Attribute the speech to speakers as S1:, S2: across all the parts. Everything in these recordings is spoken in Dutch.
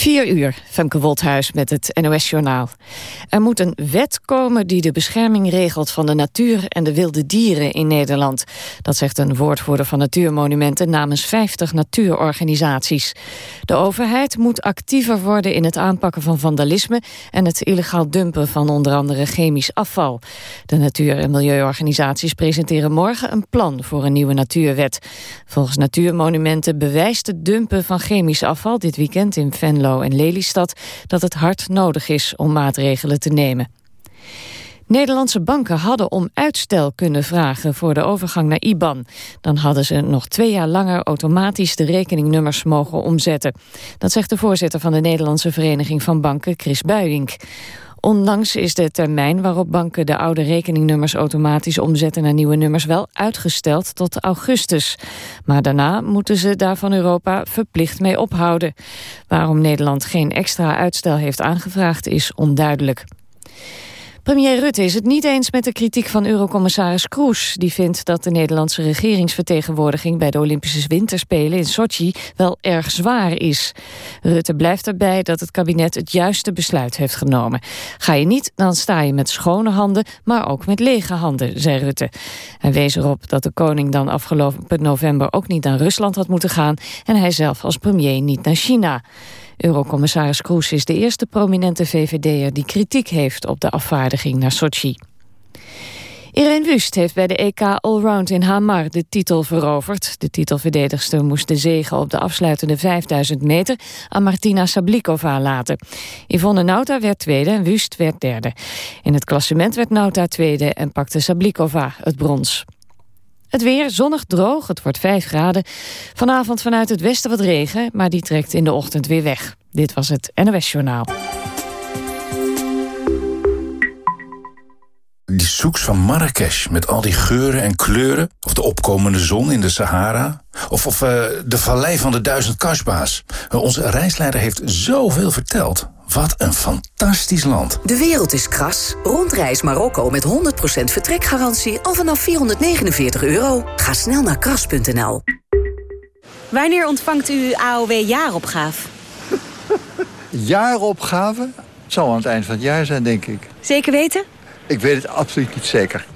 S1: 4 uur, Femke Wolthuis met het NOS-journaal. Er moet een wet komen die de bescherming regelt van de natuur en de wilde dieren in Nederland. Dat zegt een woordvoerder van Natuurmonumenten namens 50 natuurorganisaties. De overheid moet actiever worden in het aanpakken van vandalisme en het illegaal dumpen van onder andere chemisch afval. De natuur- en milieuorganisaties presenteren morgen een plan voor een nieuwe natuurwet. Volgens Natuurmonumenten bewijst het dumpen van chemisch afval dit weekend in Venlo en Lelystad dat het hard nodig is om maatregelen te nemen. Nederlandse banken hadden om uitstel kunnen vragen voor de overgang naar IBAN. Dan hadden ze nog twee jaar langer automatisch de rekeningnummers mogen omzetten. Dat zegt de voorzitter van de Nederlandse Vereniging van Banken, Chris Buijink. Onlangs is de termijn waarop banken de oude rekeningnummers automatisch omzetten naar nieuwe nummers wel uitgesteld tot augustus. Maar daarna moeten ze daar van Europa verplicht mee ophouden. Waarom Nederland geen extra uitstel heeft aangevraagd is onduidelijk. Premier Rutte is het niet eens met de kritiek van eurocommissaris Kroes. Die vindt dat de Nederlandse regeringsvertegenwoordiging... bij de Olympische Winterspelen in Sochi wel erg zwaar is. Rutte blijft erbij dat het kabinet het juiste besluit heeft genomen. Ga je niet, dan sta je met schone handen, maar ook met lege handen, zei Rutte. Hij wees erop dat de koning dan afgelopen november... ook niet naar Rusland had moeten gaan... en hij zelf als premier niet naar China. Eurocommissaris Kroes is de eerste prominente VVD'er die kritiek heeft op de afvaardiging naar Sochi. Irene Wust heeft bij de EK Allround in Hamar de titel veroverd. De titelverdedigster moest de zege op de afsluitende 5000 meter aan Martina Sablikova laten. Yvonne Nauta werd tweede en Wust werd derde. In het klassement werd Nauta tweede en pakte Sablikova het brons. Het weer zonnig droog, het wordt 5 graden. Vanavond vanuit het westen wat regen, maar die trekt in de ochtend weer weg. Dit was het NOS Journaal.
S2: Die zoeks van Marrakesh met al die geuren en kleuren. Of de opkomende zon in de Sahara. Of, of uh, de vallei van de duizend kasba's. Onze reisleider heeft zoveel verteld. Wat een fantastisch land.
S3: De wereld is kras. Rondreis Marokko met 100% vertrekgarantie al vanaf 449 euro. Ga snel naar kras.nl.
S4: Wanneer ontvangt u AOW-jaaropgave?
S5: Jaaropgave? Het zal aan het eind van het jaar zijn, denk ik.
S4: Zeker weten?
S5: Ik weet het absoluut niet zeker.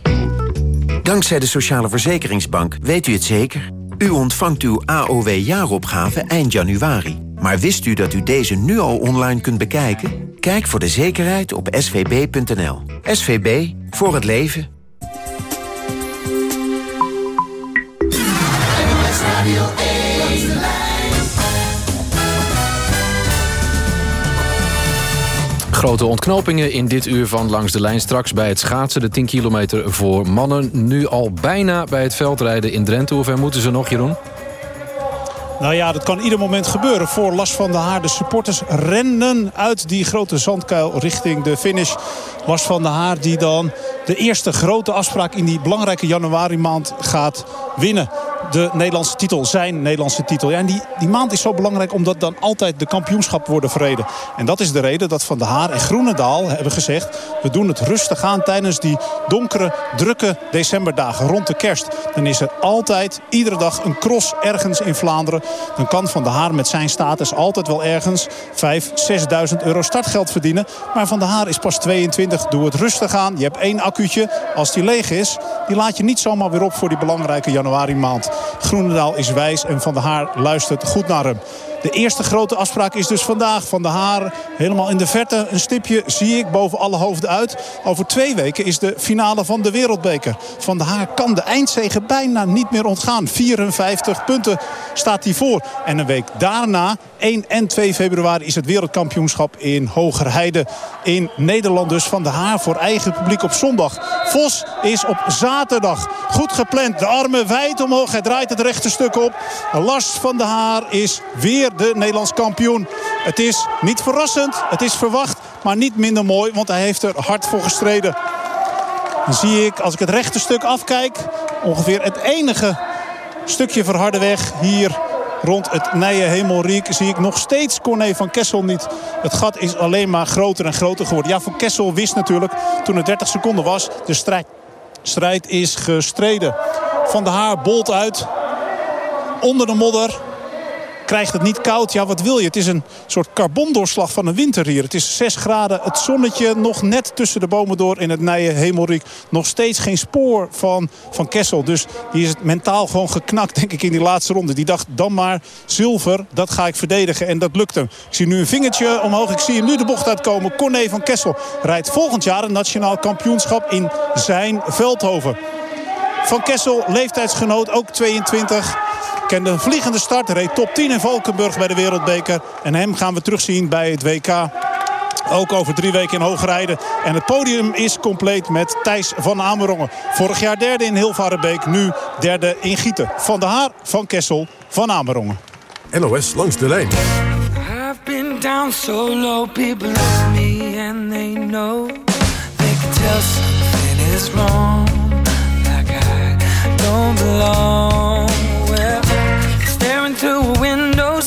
S6: Dankzij de Sociale Verzekeringsbank weet u het zeker. U ontvangt uw AOW-jaaropgave eind januari. Maar wist u dat u deze nu al online kunt bekijken? Kijk voor de zekerheid op svb.nl. SVB, voor het leven.
S7: Grote ontknopingen in dit uur van Langs de Lijn. Straks bij het schaatsen, de 10 kilometer voor mannen. Nu al bijna bij het veldrijden in Drenthe. Hoe ver moeten ze nog, Jeroen?
S8: Nou ja, dat kan ieder moment gebeuren voor Las van der Haar. De supporters rennen uit die grote zandkuil richting de finish. Las van der Haar die dan de eerste grote afspraak in die belangrijke januari maand gaat winnen de Nederlandse titel, zijn Nederlandse titel. Ja, en die, die maand is zo belangrijk omdat dan altijd de kampioenschap worden verreden. En dat is de reden dat Van der Haar en Groenendaal hebben gezegd... we doen het rustig aan tijdens die donkere, drukke decemberdagen rond de kerst. Dan is er altijd, iedere dag, een cross ergens in Vlaanderen. Dan kan Van der Haar met zijn status altijd wel ergens 5, 6.000 euro startgeld verdienen. Maar Van der Haar is pas 22, doe het rustig aan. Je hebt één accuutje, als die leeg is... die laat je niet zomaar weer op voor die belangrijke januari maand. Groenendaal is wijs en Van der Haar luistert goed naar hem. De eerste grote afspraak is dus vandaag. Van de Haar helemaal in de verte. Een stipje zie ik boven alle hoofden uit. Over twee weken is de finale van de Wereldbeker. Van de Haar kan de eindzege bijna niet meer ontgaan. 54 punten staat hij voor. En een week daarna, 1 en 2 februari, is het wereldkampioenschap in Hogerheide. In Nederland dus Van de Haar voor eigen publiek op zondag. Vos is op zaterdag. Goed gepland. De armen wijd omhoog. Hij draait het rechte stuk op. Lars van de Haar is weer de Nederlands kampioen. Het is niet verrassend, het is verwacht, maar niet minder mooi, want hij heeft er hard voor gestreden. Dan zie ik, als ik het rechte stuk afkijk, ongeveer het enige stukje verharde weg hier rond het Nije Hemelriek zie ik nog steeds Corné van Kessel niet. Het gat is alleen maar groter en groter geworden. Ja, Van Kessel wist natuurlijk toen het 30 seconden was, de strijd, strijd is gestreden. Van de Haar bolt uit onder de modder. Krijgt het niet koud. Ja, wat wil je? Het is een soort carbondoorslag van een winter hier. Het is 6 graden. Het zonnetje nog net tussen de bomen door in het nije Hemelriek. Nog steeds geen spoor van, van Kessel. Dus die is mentaal gewoon geknakt, denk ik, in die laatste ronde. Die dacht, dan maar zilver, dat ga ik verdedigen. En dat lukt hem. Ik zie nu een vingertje omhoog. Ik zie hem nu de bocht uitkomen. Corné van Kessel rijdt volgend jaar een nationaal kampioenschap in zijn Veldhoven. Van Kessel, leeftijdsgenoot, ook 22. Kende een vliegende start, reed top 10 in Valkenburg bij de Wereldbeker. En hem gaan we terugzien bij het WK. Ook over drie weken in Hoogrijden. En het podium is compleet met Thijs van Amerongen. Vorig jaar derde in Hilvarenbeek, nu derde in Gieten. Van de Haar, Van Kessel, van Amerongen.
S9: NOS langs de lijn.
S10: I've been down so low, people love me and they know. They can tell something is wrong. don't belong.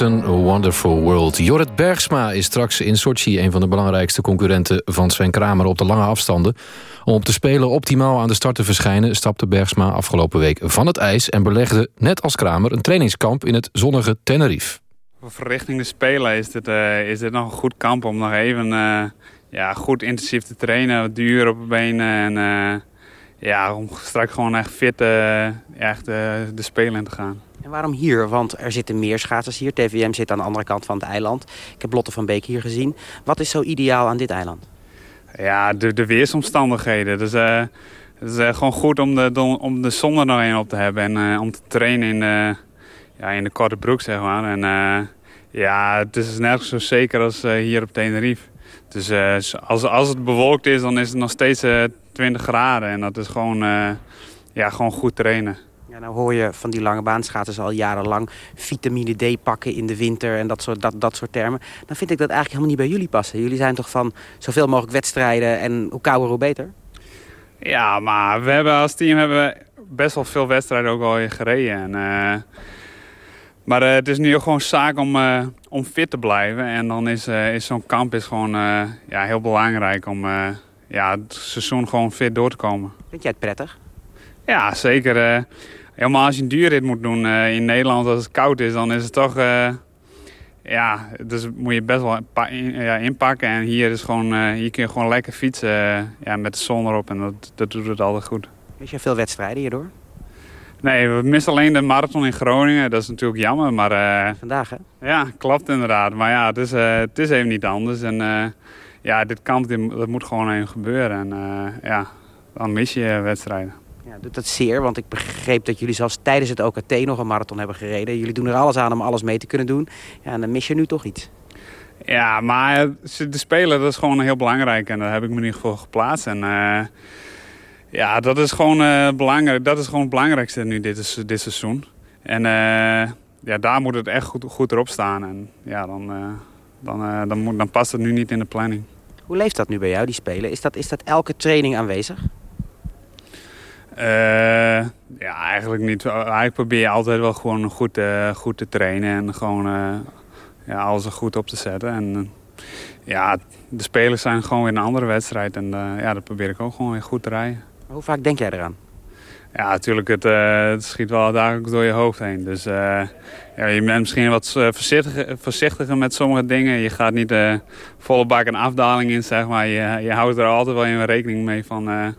S7: A Wonderful World. Jorrit Bergsma is straks in Sochi een van de belangrijkste concurrenten van Sven Kramer op de lange afstanden. Om op de Spelen optimaal aan de start te verschijnen stapte Bergsma afgelopen week van het ijs en belegde, net als Kramer, een trainingskamp in het zonnige Tenerife.
S11: Voor richting de Spelen is dit, uh, is dit nog een goed kamp om nog even uh, ja, goed intensief te trainen, duur op de benen en uh, ja, om straks gewoon echt fit echt, de Spelen in te gaan.
S12: En waarom hier? Want er zitten meer schaatsers hier. TVM zit aan de andere kant van het eiland. Ik heb Lotte van Beek hier gezien. Wat is zo ideaal aan dit eiland?
S11: Ja, de, de weersomstandigheden. Dus, het is uh, gewoon goed om de, om de zon er nog een op te hebben. En uh, om te trainen in de, ja, in de korte broek, zeg maar. En ja, het is nergens zo zeker als hier op Tenerife. Dus als, als het bewolkt is, dan is het nog steeds 20 graden. En dat is gewoon, ja, gewoon goed trainen.
S12: Ja, nou hoor je van die lange baanschaatsers al jarenlang vitamine D pakken in de winter en dat soort, dat, dat soort termen. Dan vind ik dat eigenlijk helemaal niet bij jullie passen. Jullie zijn toch van zoveel mogelijk wedstrijden en hoe kouder hoe beter?
S11: Ja, maar we hebben als team hebben we best wel veel wedstrijden ook al gereden. En, uh, maar uh, het is nu gewoon zaak om, uh, om fit te blijven. En dan is, is zo'n kamp is gewoon ja, heel belangrijk om ja, het seizoen gewoon fit door te komen.
S12: Vind jij het prettig?
S11: Ja, zeker. Helemaal als je een duurrit moet doen in Nederland als het koud is, dan is het toch... ja, dus moet je best wel ja, inpakken. En hier, is gewoon, hier kun je gewoon lekker fietsen ja, met de zon erop. En dat, dat doet het altijd goed.
S12: Mis je veel wedstrijden hierdoor?
S11: Nee, we missen alleen de marathon in Groningen. Dat is natuurlijk jammer, maar... Uh,
S12: Vandaag, hè?
S11: Ja, klopt inderdaad. Maar ja, het is, uh, het is even niet anders. En uh, ja, dit kamp dit, dat moet gewoon even gebeuren. En ja, dan mis je wedstrijden.
S12: Ja, doet dat zeer, want ik begreep dat jullie zelfs tijdens het OKT nog een marathon hebben gereden. Jullie doen er alles aan om alles mee te kunnen doen. Ja, en dan mis je nu toch iets.
S11: Ja, maar de spelen, dat is gewoon heel belangrijk. En daar heb ik me in ieder geval geplaatst. En ja, dat is gewoon uh, belangrijk. Dat is gewoon het belangrijkste nu dit, is, dit seizoen. En uh, ja, daar moet het echt goed, goed erop staan. En ja, dan, dan, dan, moet, dan past het nu niet in de planning.
S12: Hoe leeft dat nu bij jou, die spelen? Is dat, is dat elke training aanwezig?
S11: Ja, eigenlijk niet. Eigenlijk probeer je altijd wel gewoon goed, goed te trainen. En gewoon ja, alles er goed op te zetten. En ja, de spelers zijn gewoon weer een andere wedstrijd. En ja, dat probeer ik ook gewoon weer goed te rijden.
S12: Hoe vaak denk jij eraan?
S11: Ja, natuurlijk, het, het schiet wel dagelijks door je hoofd heen. Dus ja, je bent misschien wat eh, voorzichtiger, voorzichtiger met sommige dingen. Je gaat niet volle bak een afdaling in, zeg maar. Je, je houdt er altijd wel in rekening mee van...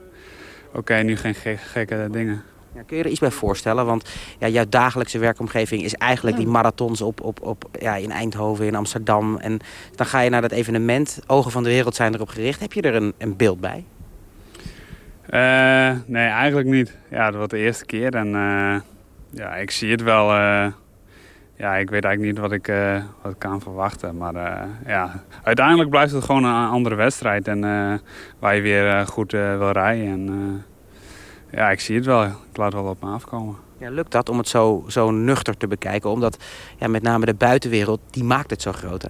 S11: oké, okay, nu geen gekke dingen.
S12: Ja, kun je er iets bij voorstellen? Want ja, jouw dagelijkse werkomgeving is eigenlijk die marathons op, op, op, ja, in Eindhoven, in Amsterdam. En dan ga je naar dat evenement. Ogen van de wereld zijn erop gericht. Heb je er een, een beeld bij?
S11: Uh, nee, eigenlijk niet. Ja, dat was de eerste keer. En uh, ja, ik zie het wel. Uh, ja, ik weet eigenlijk niet wat ik, wat ik kan verwachten. Maar ja, uiteindelijk blijft het gewoon een andere wedstrijd. En waar je weer goed wil rijden. En ja, ik zie het wel. Ik laat wel op me afkomen.
S12: Ja, lukt dat om het zo, zo nuchter te bekijken? Omdat ja, met name de buitenwereld, die maakt het zo groot, hè?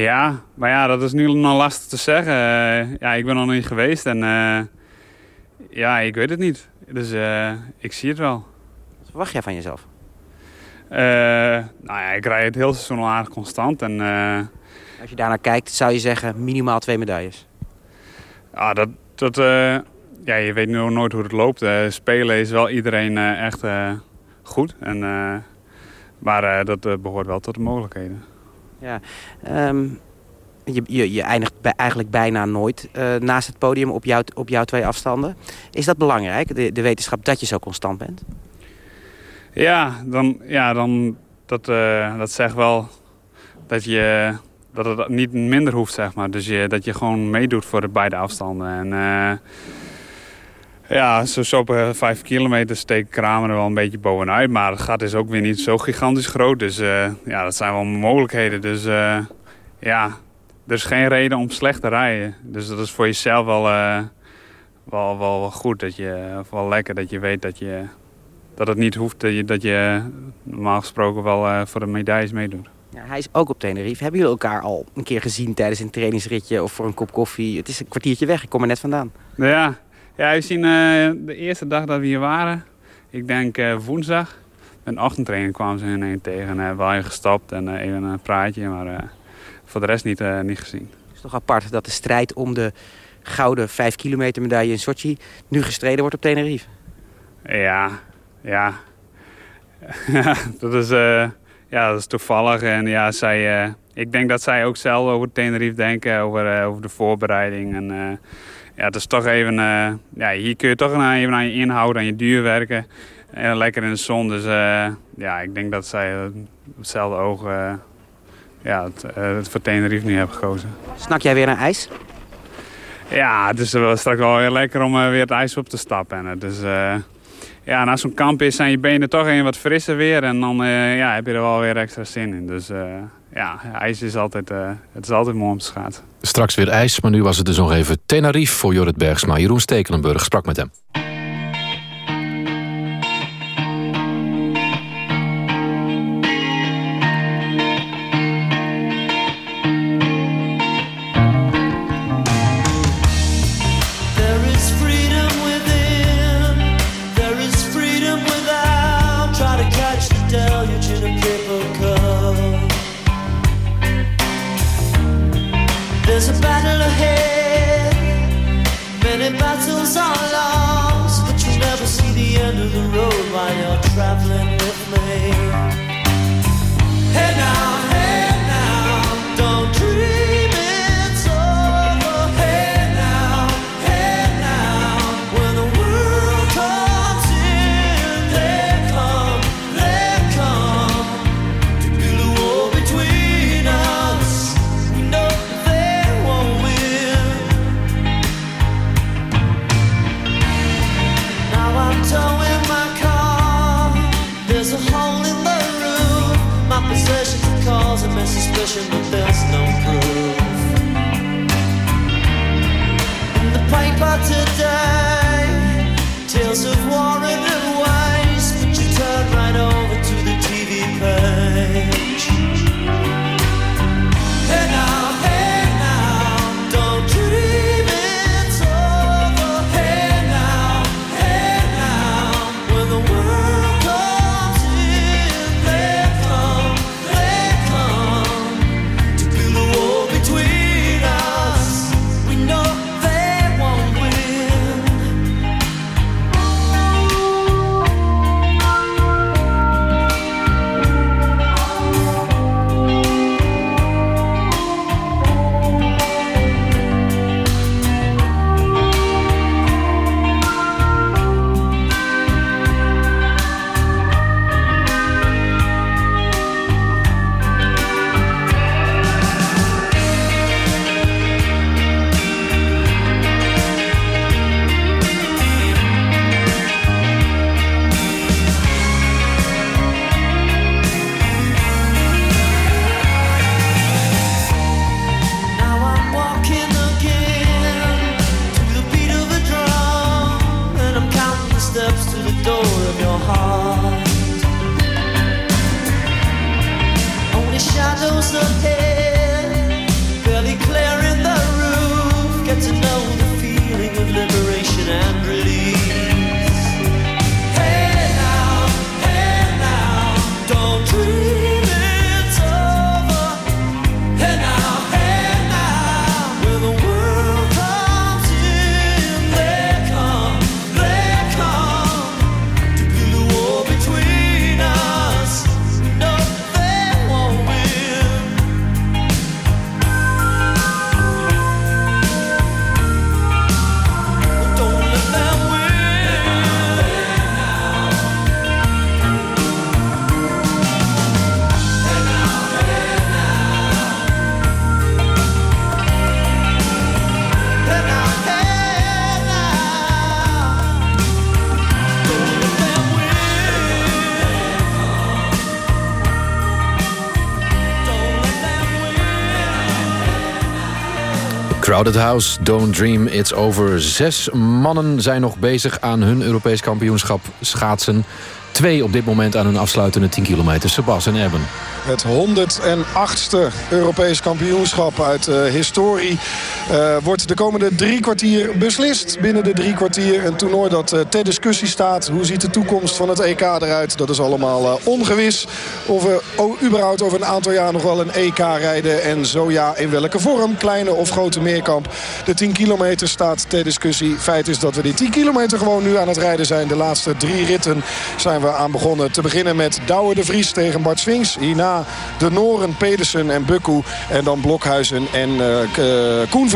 S11: Ja, maar ja, dat is nu nog lastig te zeggen. ja, ik ben nog niet geweest en... Ja, ik weet het niet. Dus uh, ik zie het wel.
S12: Wat verwacht jij van jezelf?
S11: Uh, nou ja, ik rijd het heel seizoen al aardig constant. En, uh,
S12: Als je daarnaar kijkt, zou je zeggen minimaal twee medailles?
S11: Ja, dat... dat ja, je weet nu nooit hoe het loopt. spelen is wel iedereen echt goed. En, maar dat behoort wel tot de mogelijkheden.
S12: Ja, um, je, je, je eindigt eigenlijk bijna nooit uh, naast het podium op, jou, op jouw twee afstanden. Is dat belangrijk, de, de wetenschap, dat je zo constant bent?
S11: Ja, dan, ja dan, dat, uh, dat zegt wel dat, je, dat het niet minder hoeft, zeg maar. Dus je, dat je gewoon meedoet voor de beide afstanden. En uh, ja, zo, zo op vijf kilometer steekt Kramer er wel een beetje bovenuit. Maar het gat is ook weer niet zo gigantisch groot. Dus ja, dat zijn wel mogelijkheden. Dus ja, er is geen reden om slecht te rijden. Dus dat is voor jezelf wel, uh, wel, wel, goed. Dat je, wel lekker dat je weet dat, je, dat het niet hoeft. Dat je, dat je normaal gesproken wel uh, voor de medailles meedoet.
S12: Ja, hij is ook op Tenerife. Hebben jullie elkaar al een keer gezien tijdens een trainingsritje of voor een kop koffie? Het is een kwartiertje weg, ik kom er net vandaan.
S11: Ja, ja we zien uh, de eerste dag dat we hier waren. Ik denk woensdag. Een ochtendtraining kwamen ze in tegen en hebben we gestapt en even een praatje. Maar voor de rest niet, uh, niet gezien.
S12: Het is toch apart dat de strijd om de gouden 5 kilometer medaille in Sochi nu gestreden wordt op Tenerife.
S11: Ja, ja. dat, is, uh, ja dat is toevallig. En ja, zij, uh, ik denk dat zij ook zelf over Tenerife denken, over, over de voorbereiding. En ja, het is toch even, ja, hier kun je toch even aan je inhoud, aan je duur werken. En lekker in de zon. Dus ja, ik denk dat zij hetzelfde oog ja, het, het voor Tenerife nu heb gekozen.
S12: Snak jij weer naar ijs?
S11: Ja, het is wel straks wel heel lekker om weer het ijs op te stappen. En dus, ja, na zo'n kamp is zijn je benen toch een wat frisser weer. En dan ja, heb je er wel weer extra zin in. Dus ja, ijs is altijd, het is altijd mooi om te schaatsen.
S7: Straks weer ijs, maar nu was het dus nog even Tenerife voor Jorrit Bergsma. Jeroen Stekelenburg sprak met hem. Crowded House, Don't Dream, It's Over. Zes mannen zijn nog bezig aan hun Europees kampioenschap schaatsen. Twee op dit moment aan hun afsluitende 10 kilometer. Sebas en Erben.
S13: Het 108ste Europees kampioenschap uit de historie eh, wordt de komende drie kwartier beslist. Binnen de drie kwartier een toernooi dat eh, ter discussie staat. Hoe ziet de toekomst van het EK eruit? Dat is allemaal eh, ongewis. Of we überhaupt over een aantal jaar nog wel een EK rijden. En zo ja, in welke vorm? Kleine of grote meerkamp. De 10 kilometer staat ter discussie. Feit is dat we die 10 kilometer gewoon nu aan het rijden zijn. De laatste drie ritten zijn we aan begonnen. Te beginnen met Douwe de Vries tegen Bart Swings. Hierna de Noren, Pedersen en Bukku. En dan Blokhuizen en eh, Koen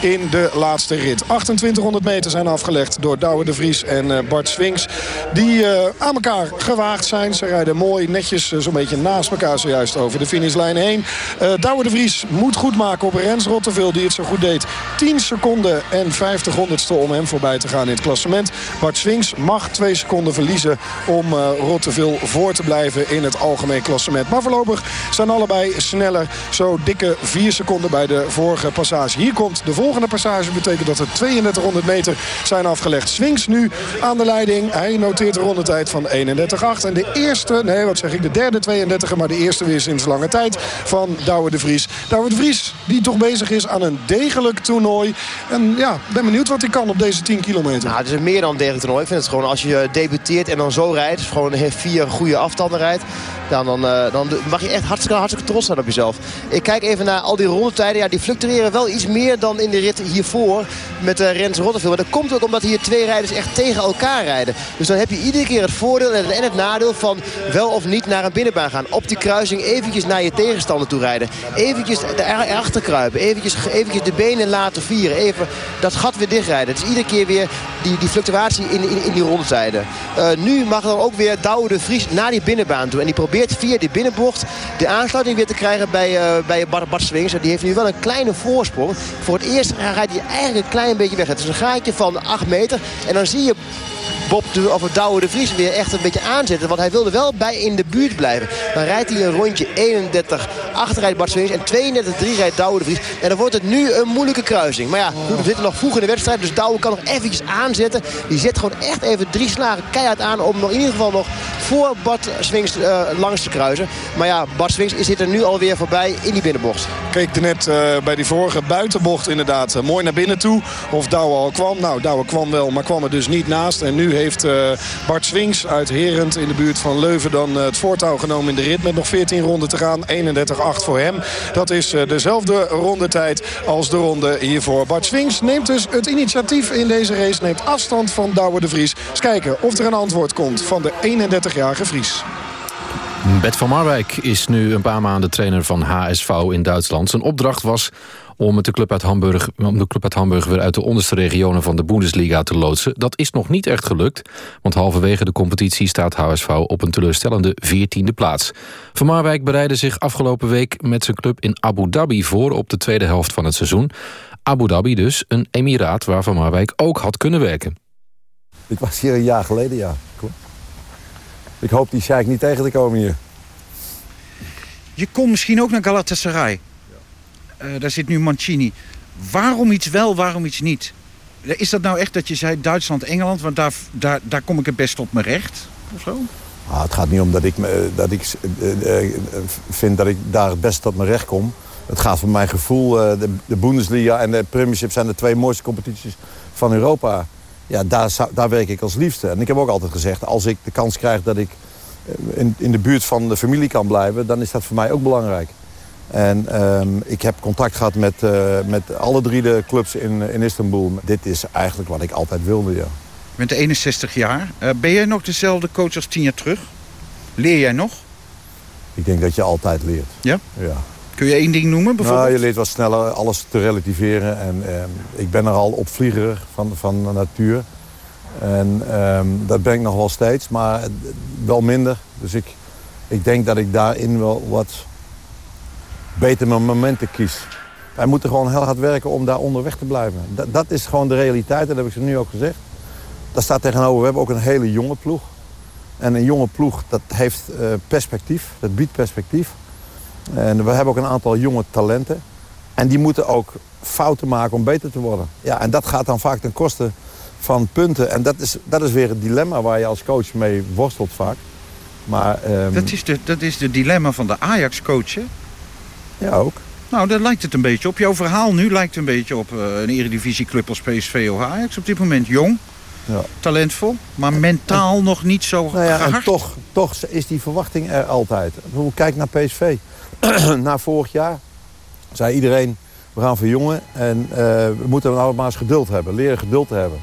S13: in de laatste rit. 2800 meter zijn afgelegd door Douwe de Vries en eh, Bart Swings. Die aan elkaar gewaagd zijn. Ze rijden mooi netjes zo'n beetje naast elkaar zojuist over de finishlijn heen. Douwe de Vries moet goed maken op Rens Rotteveel die het zo goed deed. 10 seconden en 50 honderdste om hem voorbij te gaan in het klassement. Bart Swings mag 2 seconden verliezen eh Rotteveel voor te blijven in het algemeen klassement. Maar voorlopig zijn allebei sneller. Zo dikke 4 seconden bij de vorige passage. Hier komt de volgende passage. Betekent dat er 3200 meter zijn afgelegd. Swings nu aan de leiding. Hij noteert een rondetijd van 31,8. En de eerste, nee wat zeg ik, de derde 32 maar de eerste weer sinds lange tijd van Douwe de Vries. Douwe de Vries die toch bezig is aan een degelijk toernooi. En ja, ben benieuwd wat hij kan op deze 10 kilometer.
S14: Nou, het is meer dan degelijk toernooi. Ik vind het gewoon als je debuteert en dan zo rijdt. Dus gewoon vier goede afstanden rijdt. dan, dan, uh, dan mag je echt hartstikke, hartstikke trots zijn op jezelf. Ik kijk even naar al die rondetijden. Ja, die fluctueren wel iets meer dan in de rit hiervoor met uh, Rens Rotterville. Maar dat komt ook omdat hier twee rijders echt tegen elkaar rijden. Dus dan heb je iedere keer het voordeel en het nadeel van wel of niet naar een binnenbaan gaan. Op die kruising eventjes naar je tegenstander toe rijden. Eventjes erachter kruipen. Eventjes, eventjes de benen laten vieren. Even dat gat weer dichtrijden. Het is iedere keer weer die, die fluctuatie in, in, in die rondetijden. Uh, nu mag ook weer Douwe de Vries naar die binnenbaan toe. En die probeert via die binnenbocht de aansluiting weer te krijgen bij, uh, bij Bart, Bart Swings. Die heeft nu wel een kleine voorsprong. Voor het eerst rijdt hij eigenlijk een klein beetje weg. Het is een gaatje van 8 meter. En dan zie je Bob de, of Douwe de Vries weer echt een beetje aanzetten. Want hij wilde wel bij in de buurt blijven. Dan rijdt hij een rondje 31 achterrijdt Bart Swings. En 32-3 rijdt Douwe de Vries. En dan wordt het nu een moeilijke kruising. Maar ja, we zitten nog vroeg in de wedstrijd. Dus Douwe kan nog eventjes aanzetten. Die zet gewoon echt even drie slagen keihard aan. Om nog in ieder geval nog voor Bart Swings uh, langs te kruisen. Maar ja, Bart Swings zit er nu alweer voorbij in die binnenbocht.
S13: Keek net uh, bij die vorige buitenbocht inderdaad uh, mooi naar binnen toe. Of Douwe al kwam. Nou, Douwe kwam wel, maar kwam er dus niet naast. En nu heeft Bart Swings uit Herend in de buurt van Leuven dan het voortouw genomen in de rit. Met nog 14 ronden te gaan. 31-8 voor hem. Dat is dezelfde rondetijd als de ronde hiervoor. Bart Swings neemt dus het initiatief in deze race. Neemt afstand van Douwe de Vries. Eens kijken of er een antwoord komt van de 31-jarige Vries.
S7: Bert van Marwijk is nu een paar maanden trainer van HSV in Duitsland. Zijn opdracht was om, de club uit Hamburg, om de club uit Hamburg weer uit de onderste regionen van de Bundesliga te loodsen. Dat is nog niet echt gelukt, want halverwege de competitie staat HSV op een teleurstellende 14e plaats. Van Marwijk bereidde zich afgelopen week met zijn club in Abu Dhabi voor op de tweede helft van het seizoen. Abu Dhabi dus, een emiraat waar Van Marwijk ook had kunnen werken.
S15: Ik was hier een jaar geleden, ja. Ik hoop die Sheikh niet tegen te komen hier.
S16: Je komt misschien ook naar Galatasaray. Uh, daar zit nu Mancini. Waarom iets wel, waarom iets niet? Is dat nou echt dat je zei Duitsland-Engeland? Want daar, daar, daar kom ik het best op mijn recht, of zo?
S15: Ah, het gaat niet om dat ik, dat ik vind dat ik daar het best tot mijn recht kom. Het gaat voor mijn gevoel. de, de Bundesliga en de Premiership zijn de twee mooiste competities van Europa ja, daar, daar werk ik als liefste. En ik heb ook altijd gezegd, als ik de kans krijg dat ik in, in de buurt van de familie kan blijven... dan is dat voor mij ook belangrijk. En um, ik heb contact gehad met, uh, met alle drie de clubs in, in Istanbul. Dit is eigenlijk wat ik altijd wilde, ja.
S16: Je bent 61 jaar. Uh, ben jij nog dezelfde coach als tien jaar terug? Leer jij nog?
S15: Ik denk dat je altijd leert.
S16: Ja?
S15: Ja.
S16: Kun je één ding noemen bijvoorbeeld?
S15: Nou, je leert wat sneller alles te relativeren. En, eh, ik ben er al opvlieger van, van de natuur. En eh, dat ben ik nog wel steeds, maar wel minder. Dus ik, ik denk dat ik daarin wel wat beter mijn momenten kies. Wij moeten gewoon heel hard werken om daar onderweg te blijven. Dat, dat is gewoon de realiteit, dat heb ik ze nu ook gezegd. Daar staat tegenover, we hebben ook een hele jonge ploeg. En een jonge ploeg, dat heeft uh, perspectief, dat biedt perspectief. En we hebben ook een aantal jonge talenten. En die moeten ook fouten maken om beter te worden. Ja, en dat gaat dan vaak ten koste van punten. En dat is, dat is weer het dilemma waar je als coach mee worstelt vaak. Maar, um...
S16: dat, is de, dat is de dilemma van de Ajax-coach,
S15: Ja, ook.
S16: Nou, daar lijkt het een beetje op. Jouw verhaal nu lijkt een beetje op uh, een eredivisieclub als PSV of Ajax. Op dit moment jong, ja. talentvol, maar mentaal nog niet zo
S15: nou ja, En toch, toch is die verwachting er altijd. Kijk naar PSV. na vorig jaar zei iedereen, we gaan verjongen en uh, we moeten nou maar eens geduld hebben, leren geduld te hebben.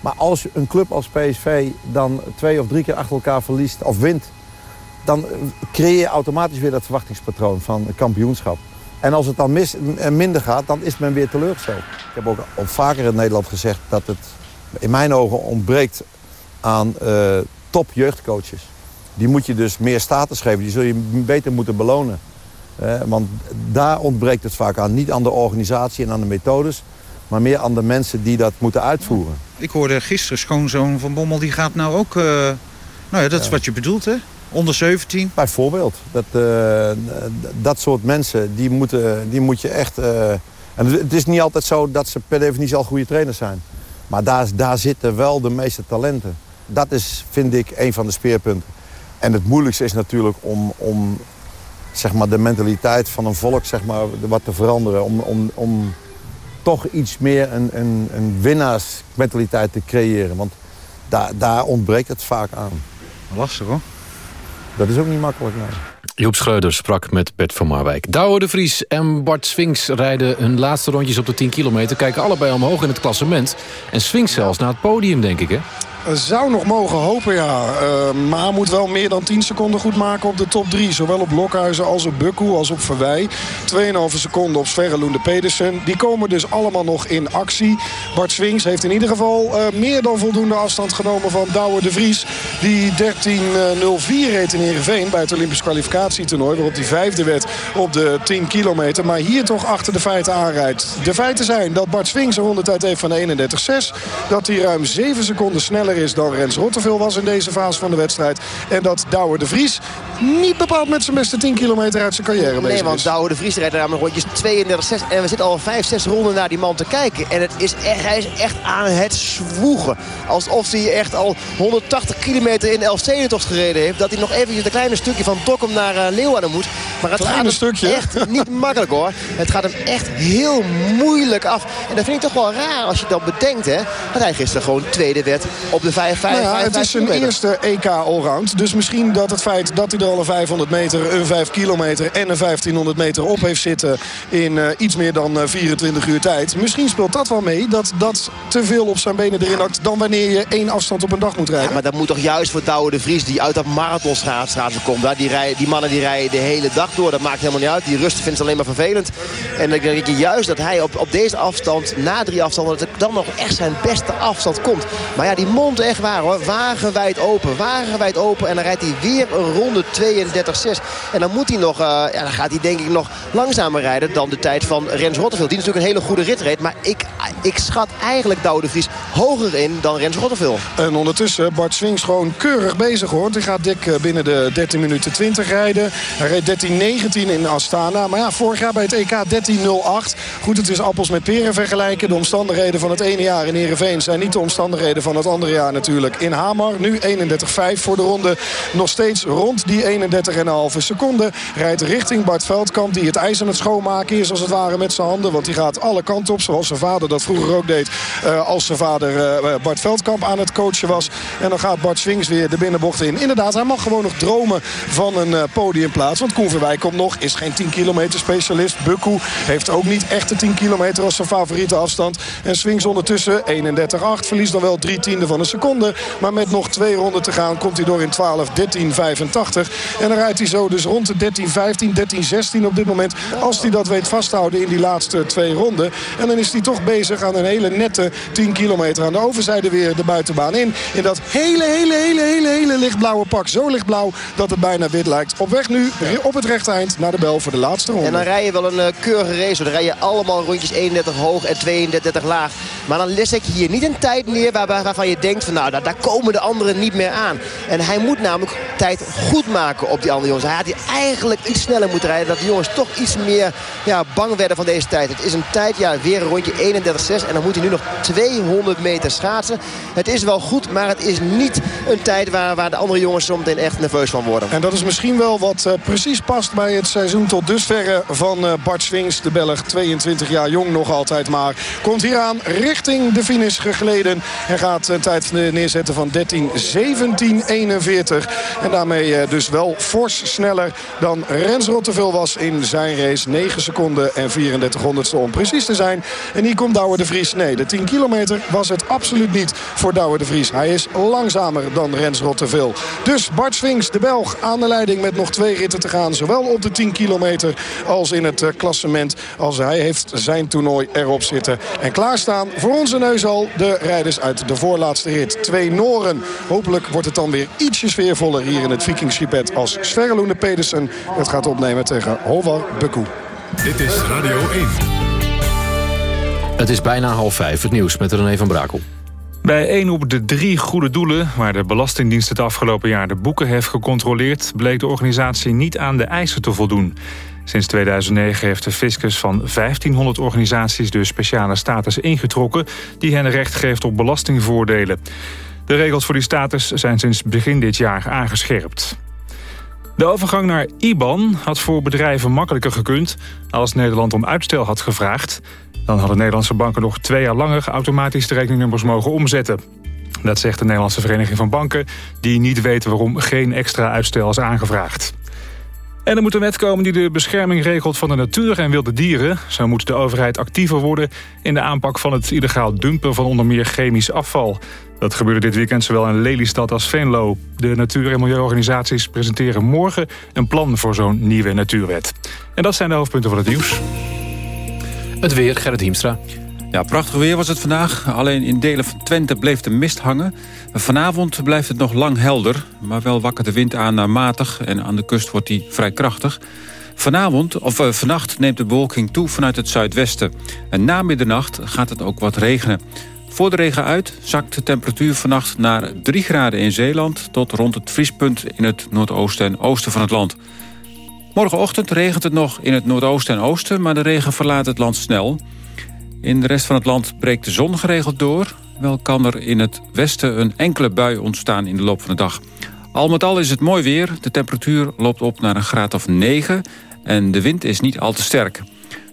S15: Maar als een club als PSV dan twee of drie keer achter elkaar verliest of wint... dan creëer je automatisch weer dat verwachtingspatroon van kampioenschap. En als het dan mis, minder gaat, dan is men weer teleurgesteld. Ik heb ook al vaker in Nederland gezegd dat het in mijn ogen ontbreekt aan uh, top jeugdcoaches. Die moet je dus meer status geven, die zul je beter moeten belonen. Eh, want daar ontbreekt het vaak aan. Niet aan de organisatie en aan de methodes, maar meer aan de mensen die dat moeten uitvoeren.
S16: Ik hoorde gisteren schoonzoon van Bommel, die gaat nou ook... Uh, nou ja, dat is wat je bedoelt, hè? Onder 17?
S15: Bijvoorbeeld. Dat, uh, dat soort mensen, die, moeten, die moet je echt... en het is niet altijd zo dat ze per definitie al goede trainers zijn. Maar daar, daar zitten wel de meeste talenten. Dat is, vind ik, een van de speerpunten. En het moeilijkste is natuurlijk om, om zeg maar, de mentaliteit van een volk zeg maar, wat te veranderen. Om, om, om toch iets meer een, een, een winnaarsmentaliteit te creëren. Want daar, daar ontbreekt het vaak aan.
S16: Lastig hoor.
S15: Dat is ook niet makkelijk, nee.
S7: Joep Schreuder sprak met Bert van Marwijk. Douwe de Vries en Bart Swings rijden hun laatste rondjes op de 10 kilometer. Kijken allebei omhoog in het klassement. En Swings zelfs naar het podium, denk ik, hè?
S13: Zou nog mogen hopen, ja. Uh, maar moet wel meer dan 10 seconden goed maken op de top 3. Zowel op Blokhuizen als op Bukku als op Verwij. 2,5 seconden op Sverre Loende Pedersen. Die komen dus allemaal nog in actie. Bart Swings heeft in ieder geval uh, meer dan voldoende afstand genomen van Douwe de Vries. Die 13.04 reed in Heerenveen bij het Olympisch kwalificatietoernooi. Waarop hij vijfde werd op de 10 kilometer. Maar hier toch achter de feiten aanrijdt. De feiten zijn dat Bart Swings een rondetijd heeft van 31,6. Dat hij ruim 7 seconden sneller is dan Rens Rotterveel was in deze fase van de wedstrijd. En dat Douwe de Vries niet bepaald met zijn beste 10 kilometer uit zijn carrière bezig
S14: Nee, want
S13: is.
S14: Douwe de Vries rijdt namelijk rondjes 32-6. En we zitten al 5, 6 ronden naar die man te kijken. En het is echt, hij is echt aan het zwoegen. Alsof hij echt al 180 kilometer in de Elfstedentocht gereden heeft. Dat hij nog eventjes een kleine stukje van Dokkum naar uh, Leeuwarden moet. Maar het
S13: Kleine
S14: gaat hem
S13: stukje?
S14: echt niet makkelijk hoor. Het gaat hem echt heel moeilijk af. En dat vind ik toch wel raar als je dan bedenkt hè. Dat hij gisteren gewoon tweede werd op de 5, 5,
S13: Nou ja,
S14: 5,
S13: het is zijn eerste EK allround. Dus misschien dat het feit dat hij er al een 500 meter, een 5 kilometer en een 1500 meter op heeft zitten in eh, iets meer dan eh, 24 uur tijd. Misschien speelt dat wel mee dat dat te veel op zijn benen erin hakt dan wanneer je één afstand op een dag moet rijden.
S14: Ja, maar dat moet toch juist voor Douwe de Vries die uit dat marathonschaatsen komt. Daar. Die, rijden, die mannen die rijden de hele dag door. Dat maakt helemaal niet uit. Die rust vindt ze alleen maar vervelend. En dan denk je juist dat hij op, op deze afstand, na drie afstanden, dat het dan nog echt zijn beste afstand komt. Maar ja, die mond echt waar hoor. Wagenwijd open, wagenwijd open. En dan rijdt hij weer een ronde 32-6. En dan moet hij nog, eh, ja, dan gaat hij denk ik nog langzamer rijden dan de tijd van Rens Rotterveld. Die natuurlijk een hele goede rit reed. Maar ik, ik schat eigenlijk Douwe Vries hoger in dan Rens Rotterveld.
S13: En ondertussen Bart Swings gewoon keurig bezig hoor. Hij gaat dik eh, binnen de 13 minuten 20 rijden. Hij reed 13.19 in Astana. Maar ja, vorig jaar bij het EK 13.08. Goed, het is appels met peren vergelijken. De omstandigheden van het ene jaar in Heerenveen zijn niet de omstandigheden van het andere jaar natuurlijk in Hamar. Nu 31.5 voor de ronde. Nog steeds rond die 31,5 seconden. Rijdt richting Bart Veldkamp die het ijs aan het schoonmaken is als het ware met zijn handen. Want die gaat alle kanten op zoals zijn vader dat vroeger ook deed. eh, als zijn vader eh, Bart Veldkamp aan het coachen was. En dan gaat Bart Swings weer de binnenbocht in. Inderdaad, hij mag gewoon nog dromen van een eh, podiumplaats. Want Koen Verwijk komt nog, is geen 10 kilometer specialist. Bukku heeft ook niet echt de 10 kilometer als zijn favoriete afstand. En Swings ondertussen 31,8. Verliest dan wel drie tiende van een seconde. Maar met nog twee ronden te gaan komt hij door in 12, 13, 85. En dan rijdt hij zo dus rond de 13, 15, 13, 16 op dit moment. Als hij dat weet vasthouden in die laatste twee ronden. En dan is hij toch bezig aan een hele nette 10 kilometer. Aan de overzijde weer de buitenbaan in. In dat hele, hele, hele, hele, hele lichtblauwe pak. Zo lichtblauw dat het bijna wit lijkt. Op weg nu op het rechte eind naar de bel voor de laatste ronde.
S14: En dan rij je wel een eh, keurige race. Dan rij je allemaal rondjes 31 hoog en 32 laag. Maar dan les ik hier niet een tijd neer waar, waar- waarvan je denkt van nou, daar, daar komen de anderen niet meer aan. En hij moet namelijk tijd goed maken op die andere jongens. Hij had hier eigenlijk iets sneller moeten rijden. Dat de jongens toch iets meer ja, bang werden van deze tijd. Het is een tijd, ja, weer een rondje 31-6. En dan moet hij nu nog 200 meter schaatsen. Het is wel goed, maar het is niet een tijd waar, waar de andere jongens zometeen echt nerveus van worden.
S13: En dat is misschien wel wat eh, precies past bij het seizoen tot dusverre van eh, Bart Swings. De Belg, 22 jaar jong nog altijd maar. Komt hier aan richting de finish gegleden. En gaat een tijd neerzetten van 13.17.41. En daarmee eh, dus wel fors sneller dan Rens Rottevel was in zijn race. 9 seconden en 34 honderdste om precies te zijn. En hier komt Douwe de Vries. Nee, de 10 kilometer was het absoluut niet voor Douwe de Vries. Hij is langzamer dan Rens Rottevel. Dus Bart Swings, de Belg, aan de leiding met nog twee ritten te gaan. Op de 10 kilometer als in het eh, klassement. Als hij heeft zijn toernooi erop zitten. En klaarstaan voor onze neus al de rijders uit de voorlaatste rit. Twee Noren. Hopelijk wordt het dan weer ietsje sfeervoller hier in het Vikingschipet. Als Sverre Loene Pedersen het gaat opnemen tegen Håvard Bukku.
S9: Dit is Radio 1.
S7: Het is bijna half vijf. Het nieuws met René van Brakel.
S17: Bij één op de drie goede doelen, waar de Belastingdienst het afgelopen jaar de boeken heeft gecontroleerd, bleek de organisatie niet aan de eisen te voldoen. Sinds 2009 heeft de fiscus van 1500 organisaties de speciale status ingetrokken die hen recht geeft op belastingvoordelen. De regels voor die status zijn sinds begin dit jaar aangescherpt. De overgang naar IBAN had voor bedrijven makkelijker gekund als Nederland om uitstel had gevraagd. Dan hadden Nederlandse banken nog twee jaar langer automatisch de rekeningnummers mogen omzetten. Dat zegt de Nederlandse Vereniging van Banken... die niet weten waarom geen extra uitstel is aangevraagd. En er moet een wet komen die de bescherming regelt van de natuur en wilde dieren. Zo moet de overheid actiever worden in de aanpak van het illegaal dumpen van onder meer chemisch afval. Dat gebeurde dit weekend zowel in Lelystad als Venlo. De natuur- en milieuorganisaties presenteren morgen een plan voor zo'n nieuwe natuurwet. En dat zijn de hoofdpunten van het nieuws.
S7: Het weer, Gerrit Hiemstra.
S18: Ja, prachtig weer was het vandaag. Alleen in delen van Twente bleef de mist hangen. Vanavond blijft het nog lang helder, maar wel wakkert de wind aan naar matig... en aan de kust wordt die vrij krachtig. Vanavond, of uh, vannacht neemt de bewolking toe vanuit het zuidwesten. En na middernacht gaat het ook wat regenen. Voor de regen uit zakt de temperatuur vannacht naar 3 graden in Zeeland... tot rond het vriespunt in het noordoosten en oosten van het land. Morgenochtend regent het nog in het noordoosten en oosten... maar de regen verlaat het land snel. In de rest van het land breekt de zon geregeld door. Wel kan er in het westen een enkele bui ontstaan in de loop van de dag. Al met al is het mooi weer. De temperatuur loopt op naar een graad of 9 en de wind is niet al te sterk.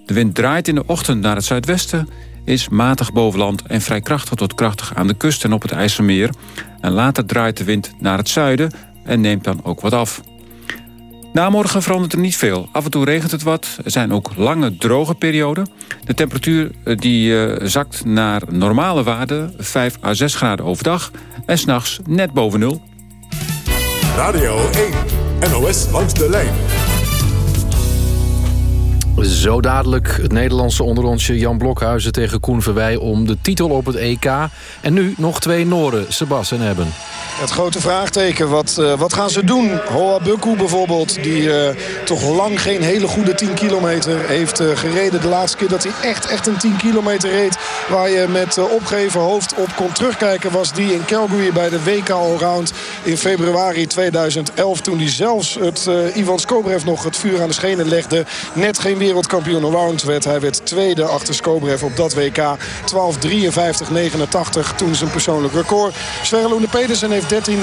S18: De wind draait in de ochtend naar het zuidwesten is matig boven land en vrij krachtig tot krachtig aan de kust en op het IJsselmeer. En later draait de wind naar het zuiden en neemt dan ook wat af. Na morgen verandert er niet veel. Af en toe regent het wat. Er zijn ook lange droge perioden. De temperatuur eh, die, uh, zakt naar normale waarden, 5 à 6 graden overdag... en s'nachts net boven nul.
S9: Radio 1, NOS langs de lijn.
S7: Zo dadelijk het Nederlandse onderrondje Jan Blokhuizen tegen Koen Verwij... om de titel op het EK. En nu nog twee Noren, Sebas en Hebben.
S13: Het grote vraagteken, wat, uh, wat gaan ze doen? Hoa Bukku bijvoorbeeld, die uh, toch lang geen hele goede 10 kilometer heeft uh, gereden. De laatste keer dat hij echt, echt een 10 kilometer reed... waar je met opgeven hoofd op kon terugkijken... was die in Calgary bij de WK Allround in februari 2011... toen hij zelfs het, Ivan Skobrev nog het vuur aan de schenen legde. Net geen wereldkampioen allround werd. Hij werd tweede achter Skobrev op dat WK. 12.53.89 toen zijn persoonlijk record. Sverre Pedersen heeft 13.08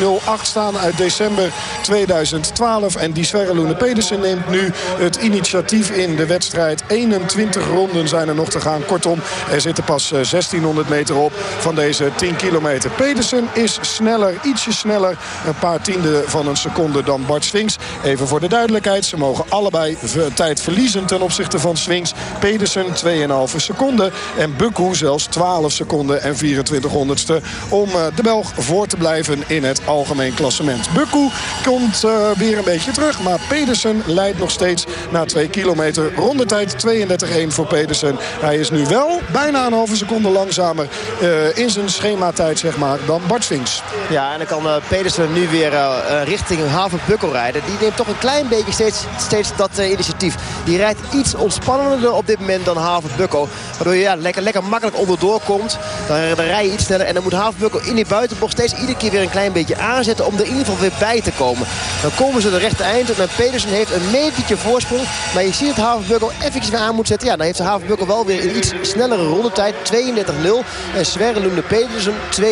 S13: staan uit december 2012. En die Sverre Pedersen neemt nu het initiatief in de wedstrijd. 21 ronden zijn er nog te gaan. Kortom, er zitten pas 1600 meter op van deze 10 kilometer. Pedersen is sneller, ietsje sneller. Een paar tienden van een seconde dan Bart Swings. Even voor de duidelijkheid, ze mogen allebei tijd verliezen ten opzichte van Swings. Pedersen 2,5 seconden. En Bukku zelfs 12 seconden en 24 honderdste. Om de Belg voor te blijven in het algemeen klassement. Bukku komt uh, weer een beetje terug. Maar Pedersen leidt nog steeds na 2 kilometer. Rondetijd 32-1 voor Pedersen. Hij is nu wel bijna een halve seconde langzamer uh, in zijn schematijd zeg maar, dan Bart Swings.
S14: Ja, en dan kan Pedersen nu weer richting Haven-Bukkel rijden. Die neemt toch een klein beetje steeds, steeds dat initiatief. Die rijdt iets ontspannender op dit moment dan Haven-Bukkel. Waardoor je ja, lekker, lekker makkelijk onderdoor komt. Dan, dan rij je iets sneller. En dan moet Haven-Bukkel in die buitenbocht steeds iedere keer weer een klein beetje aanzetten om er in ieder geval weer bij te komen. Dan komen ze de rechte eind en Pedersen heeft een metertje voorsprong. Maar je ziet dat Havenbukkel eventjes weer aan moet zetten. Ja, dan heeft de Havenbukkel wel weer een iets snellere rondetijd. 32-0. En Sverre Loende Pedersen 32-1.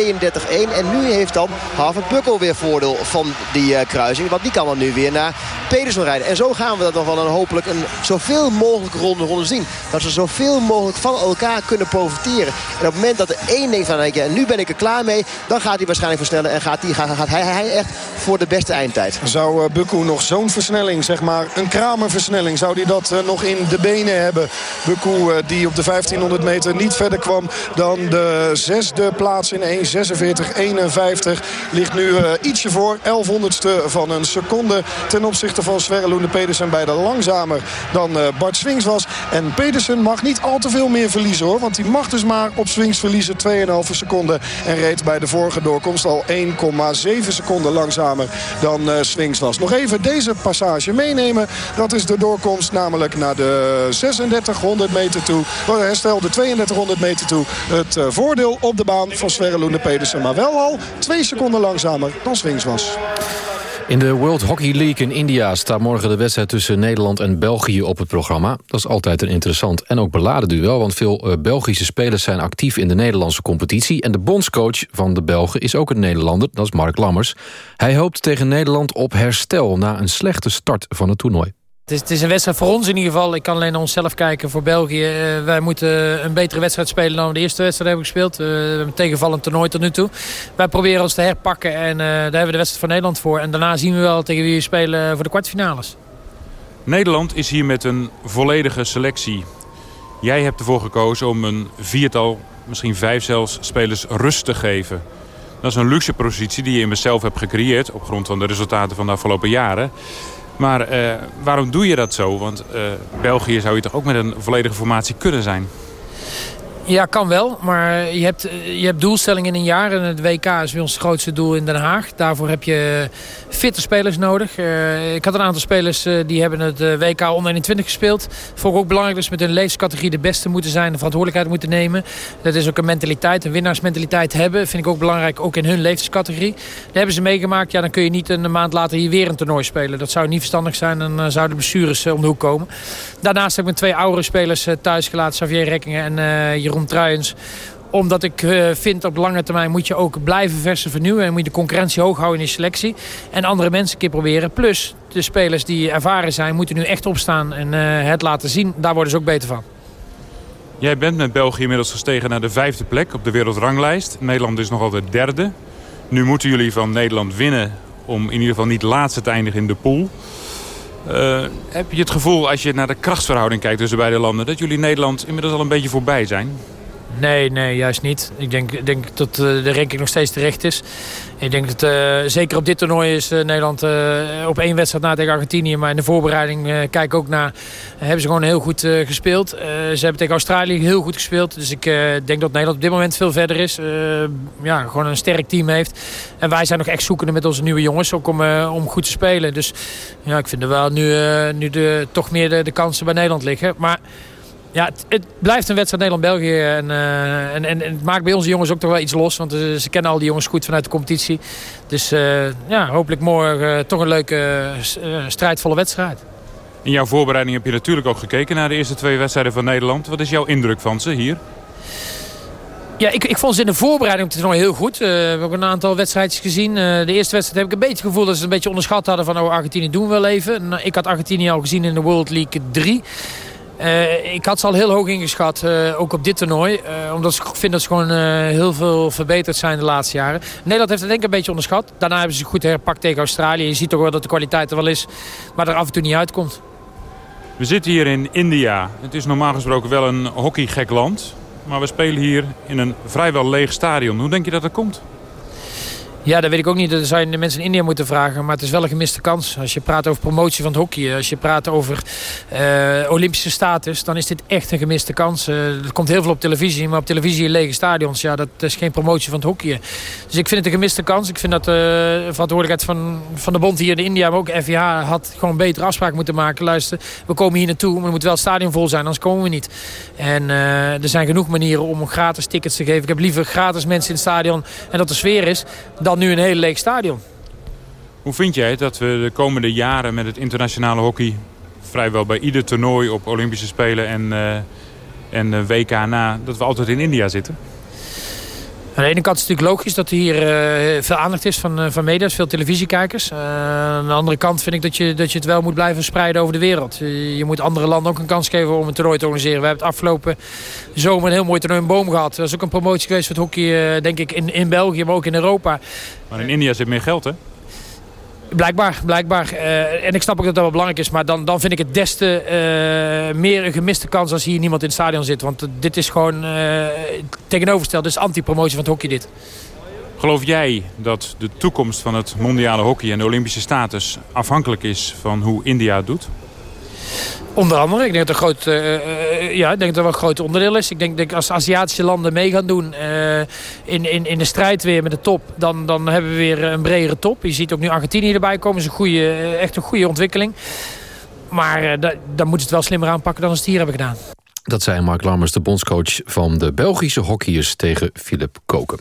S14: En nu heeft dan Havenbukkel weer voordeel van die uh, kruising. Want die kan dan nu weer naar Pedersen rijden. En zo gaan we dat nog wel een, hopelijk een zoveel mogelijk ronde ronde zien. Dat ze zoveel mogelijk van elkaar kunnen profiteren. En op het moment dat er één denkt van ja, nu ben ik er klaar mee. Dan gaat hij waarschijnlijk versnellen en gaat, die, gaat, gaat hij echt voor de beste eindtijd.
S13: Zou uh, nog zo'n versnelling, zeg maar, een kramerversnelling... zou hij dat uh, nog in de benen hebben? Bukku uh, die op de 1500 meter niet verder kwam dan de zesde plaats in 1.46.51. Ligt nu ietsje voor, 1100ste van een seconde... ten opzichte van Sverre Loene Pedersen bij de langzamer dan Bart Swings was. En Pedersen mag niet al te veel meer verliezen hoor. Want hij mag dus maar op Swings verliezen 2,5 seconden. En reed bij de vorige doorkomst al 1,7 seconden langzamer dan uh, Swings was. Nog even deze passage meenemen. Dat is de doorkomst namelijk naar de 3600 meter toe. Herstel de 3200 meter toe. Het uh, voordeel op de baan van Sverre Loene Pedersen. Maar wel al 2 seconden langzamer dan Swings was.
S7: In de World Hockey League in India staat morgen de wedstrijd tussen Nederland en België op het programma. Dat is altijd een interessant en ook beladen duel, want veel uh, Belgische spelers zijn actief in de Nederlandse competitie. En de bondscoach van de Belgen is ook een Nederlander, dat is Mark Lammers. Hij hoopt tegen Nederland op herstel na een slechte start van het toernooi.
S19: Het is, een wedstrijd voor ons in ieder geval. Ik kan alleen naar onszelf kijken. Voor België, uh, wij moeten een betere wedstrijd spelen dan we de eerste wedstrijd hebben gespeeld. Uh, we hebben tegenvallend toernooi tot nu toe. Wij proberen ons te herpakken en uh, daar hebben we de wedstrijd van Nederland voor. En daarna zien we wel tegen wie we spelen voor de kwartfinales.
S16: Nederland is hier met een volledige selectie. Jij hebt ervoor gekozen om een viertal, misschien vijf zelfs, spelers rust te geven. Dat is een luxe positie die je in mezelf hebt gecreëerd... op grond van de resultaten van de afgelopen jaren. Maar eh, waarom doe je dat zo? Want eh, België zou je toch ook met een volledige formatie kunnen zijn?
S19: Ja, kan wel. Maar je hebt, je hebt doelstellingen in een jaar. En het WK is bij ons grootste doel in Den Haag. Daarvoor heb je fitte spelers nodig. Uh, ik had een aantal spelers uh, die hebben het uh, WK onder 21 gespeeld. Vond ik ook belangrijk dat ze met hun leeftijdscategorie de beste moeten zijn. De verantwoordelijkheid moeten nemen. Dat is ook een mentaliteit, een winnaarsmentaliteit hebben. Vind ik ook belangrijk, ook in hun leeftijdscategorie. Dat hebben ze meegemaakt. Ja, dan kun je niet een maand later hier weer een toernooi spelen. Dat zou niet verstandig zijn. Dan zouden de blessures om de hoek komen. Daarnaast heb ik mijn twee oudere spelers thuis gelaten. Xavier Rekkingen en Jeroen Omdat ik uh, vind op lange termijn moet je ook blijven versen vernieuwen. En moet je de concurrentie hoog houden in je selectie. En andere mensen een keer proberen. Plus de spelers die ervaren zijn moeten nu echt opstaan en uh, het laten zien. Daar worden ze ook beter van.
S16: Jij bent met België inmiddels gestegen naar de vijfde plek op de wereldranglijst. Nederland is nog altijd derde. Nu moeten jullie van Nederland winnen om in ieder geval niet laatste te eindigen in de pool. Uh, heb je het gevoel als je naar de krachtsverhouding kijkt tussen beide landen... dat jullie Nederland inmiddels al een beetje voorbij zijn?
S19: Nee, nee, juist niet. Ik denk, denk dat de ranking nog steeds terecht is. Ik denk dat uh, zeker op dit toernooi is uh, Nederland op één wedstrijd na tegen Argentinië. Maar in de voorbereiding kijk ook naar. hebben ze gewoon heel goed gespeeld. ze hebben tegen Australië heel goed gespeeld. Dus ik denk dat Nederland op dit moment veel verder is. ja, gewoon een sterk team heeft. En wij zijn nog echt zoekende met onze nieuwe jongens. Om, om goed te spelen. Dus ja, ik vind er wel nu, nu de, toch meer de, de kansen bij Nederland liggen. Maar ja, het, het, blijft een wedstrijd Nederland-België. En, uh, en, en, het maakt bij onze jongens ook toch wel iets los. Want uh, ze kennen al die jongens goed vanuit de competitie. Dus uh, ja, hopelijk morgen toch een leuke, strijdvolle wedstrijd.
S16: In jouw voorbereiding heb je natuurlijk ook gekeken naar de eerste twee wedstrijden van Nederland. Wat is jouw indruk van ze hier?
S19: Ja, ik, ik vond ze in de voorbereiding op het toernooi heel goed. Uh, we hebben een aantal wedstrijdjes gezien. Uh, de eerste wedstrijd heb ik een beetje het gevoel dat ze een beetje onderschat hadden van oh, Argentinië doen we wel even. Nou, ik had Argentinië al gezien in de World League 3. Uh, ik had ze al heel hoog ingeschat, uh, ook op dit toernooi. Uh, omdat ik vind dat ze gewoon heel veel verbeterd zijn de laatste jaren. Nederland heeft het denk ik een beetje onderschat. Daarna hebben ze goed herpakt tegen Australië. Je ziet toch wel dat de kwaliteit er wel is, maar er af en toe niet uitkomt.
S16: We zitten hier in India. Het is normaal gesproken wel een hockeygek land. Maar we spelen hier in een vrijwel leeg stadion. Hoe denk je dat dat komt?
S19: Ja, dat weet ik ook niet. Dat zou je de mensen in India moeten vragen. Maar het is wel een gemiste kans. Als je praat over promotie van het hockey. Als je praat over uh, Olympische status. Dan is dit echt een gemiste kans. Uh, er komt heel veel op televisie. Maar op televisie lege stadions. Ja, dat is geen promotie van het hockey. Dus ik vind het een gemiste kans. Ik vind dat de verantwoordelijkheid van, van de bond hier in India. Maar ook FIH had gewoon betere afspraken moeten maken. Luister, we komen hier naartoe. Maar er moet wel het stadion vol zijn. Anders komen we niet. En er zijn genoeg manieren om gratis tickets te geven. Ik heb liever gratis mensen in het stadion. En dat de sfeer is. Dan nu een heel leeg stadion.
S16: Hoe vind jij dat we de komende jaren met het internationale hockey... vrijwel bij ieder toernooi op Olympische Spelen en, uh, en WK na... dat we altijd in India zitten?
S19: Aan de ene kant is het natuurlijk logisch dat er hier uh, veel aandacht is van, uh, van media's, veel televisiekijkers. Uh, aan de andere kant vind ik dat je, dat je het wel moet blijven spreiden over de wereld. je moet andere landen ook een kans geven om een toernooi te organiseren. We hebben het afgelopen zomer een heel mooi toernooi in Boom gehad. Dat is ook een promotie geweest voor het hockey, denk ik, in, in België, maar ook in Europa.
S16: Maar in India zit meer geld, hè?
S19: Blijkbaar, blijkbaar. Uh, en ik snap ook dat dat wel belangrijk is. Maar dan, dan vind ik het des te uh, meer een gemiste kans als hier niemand in het stadion zit. Want dit is gewoon uh, tegenovergesteld. Dit is anti-promotie van het hockey dit.
S16: Geloof jij dat de toekomst van het mondiale hockey en de Olympische status afhankelijk is van hoe India het doet?
S19: Onder andere. Ik denk dat, een groot, uh, ja, ik denk dat er wel een groot onderdeel is. Ik denk dat als Aziatische landen mee gaan doen uh, in, in, in de strijd weer met de top... Dan, dan hebben we weer een bredere top. Je ziet ook nu Argentinië erbij komen. Dat is een goede, echt een goede ontwikkeling. Maar dan moeten ze het wel slimmer aanpakken dan ze het hier hebben gedaan.
S7: Dat zei Mark Lammers, de bondscoach van de Belgische hockeyers tegen Philip Koken.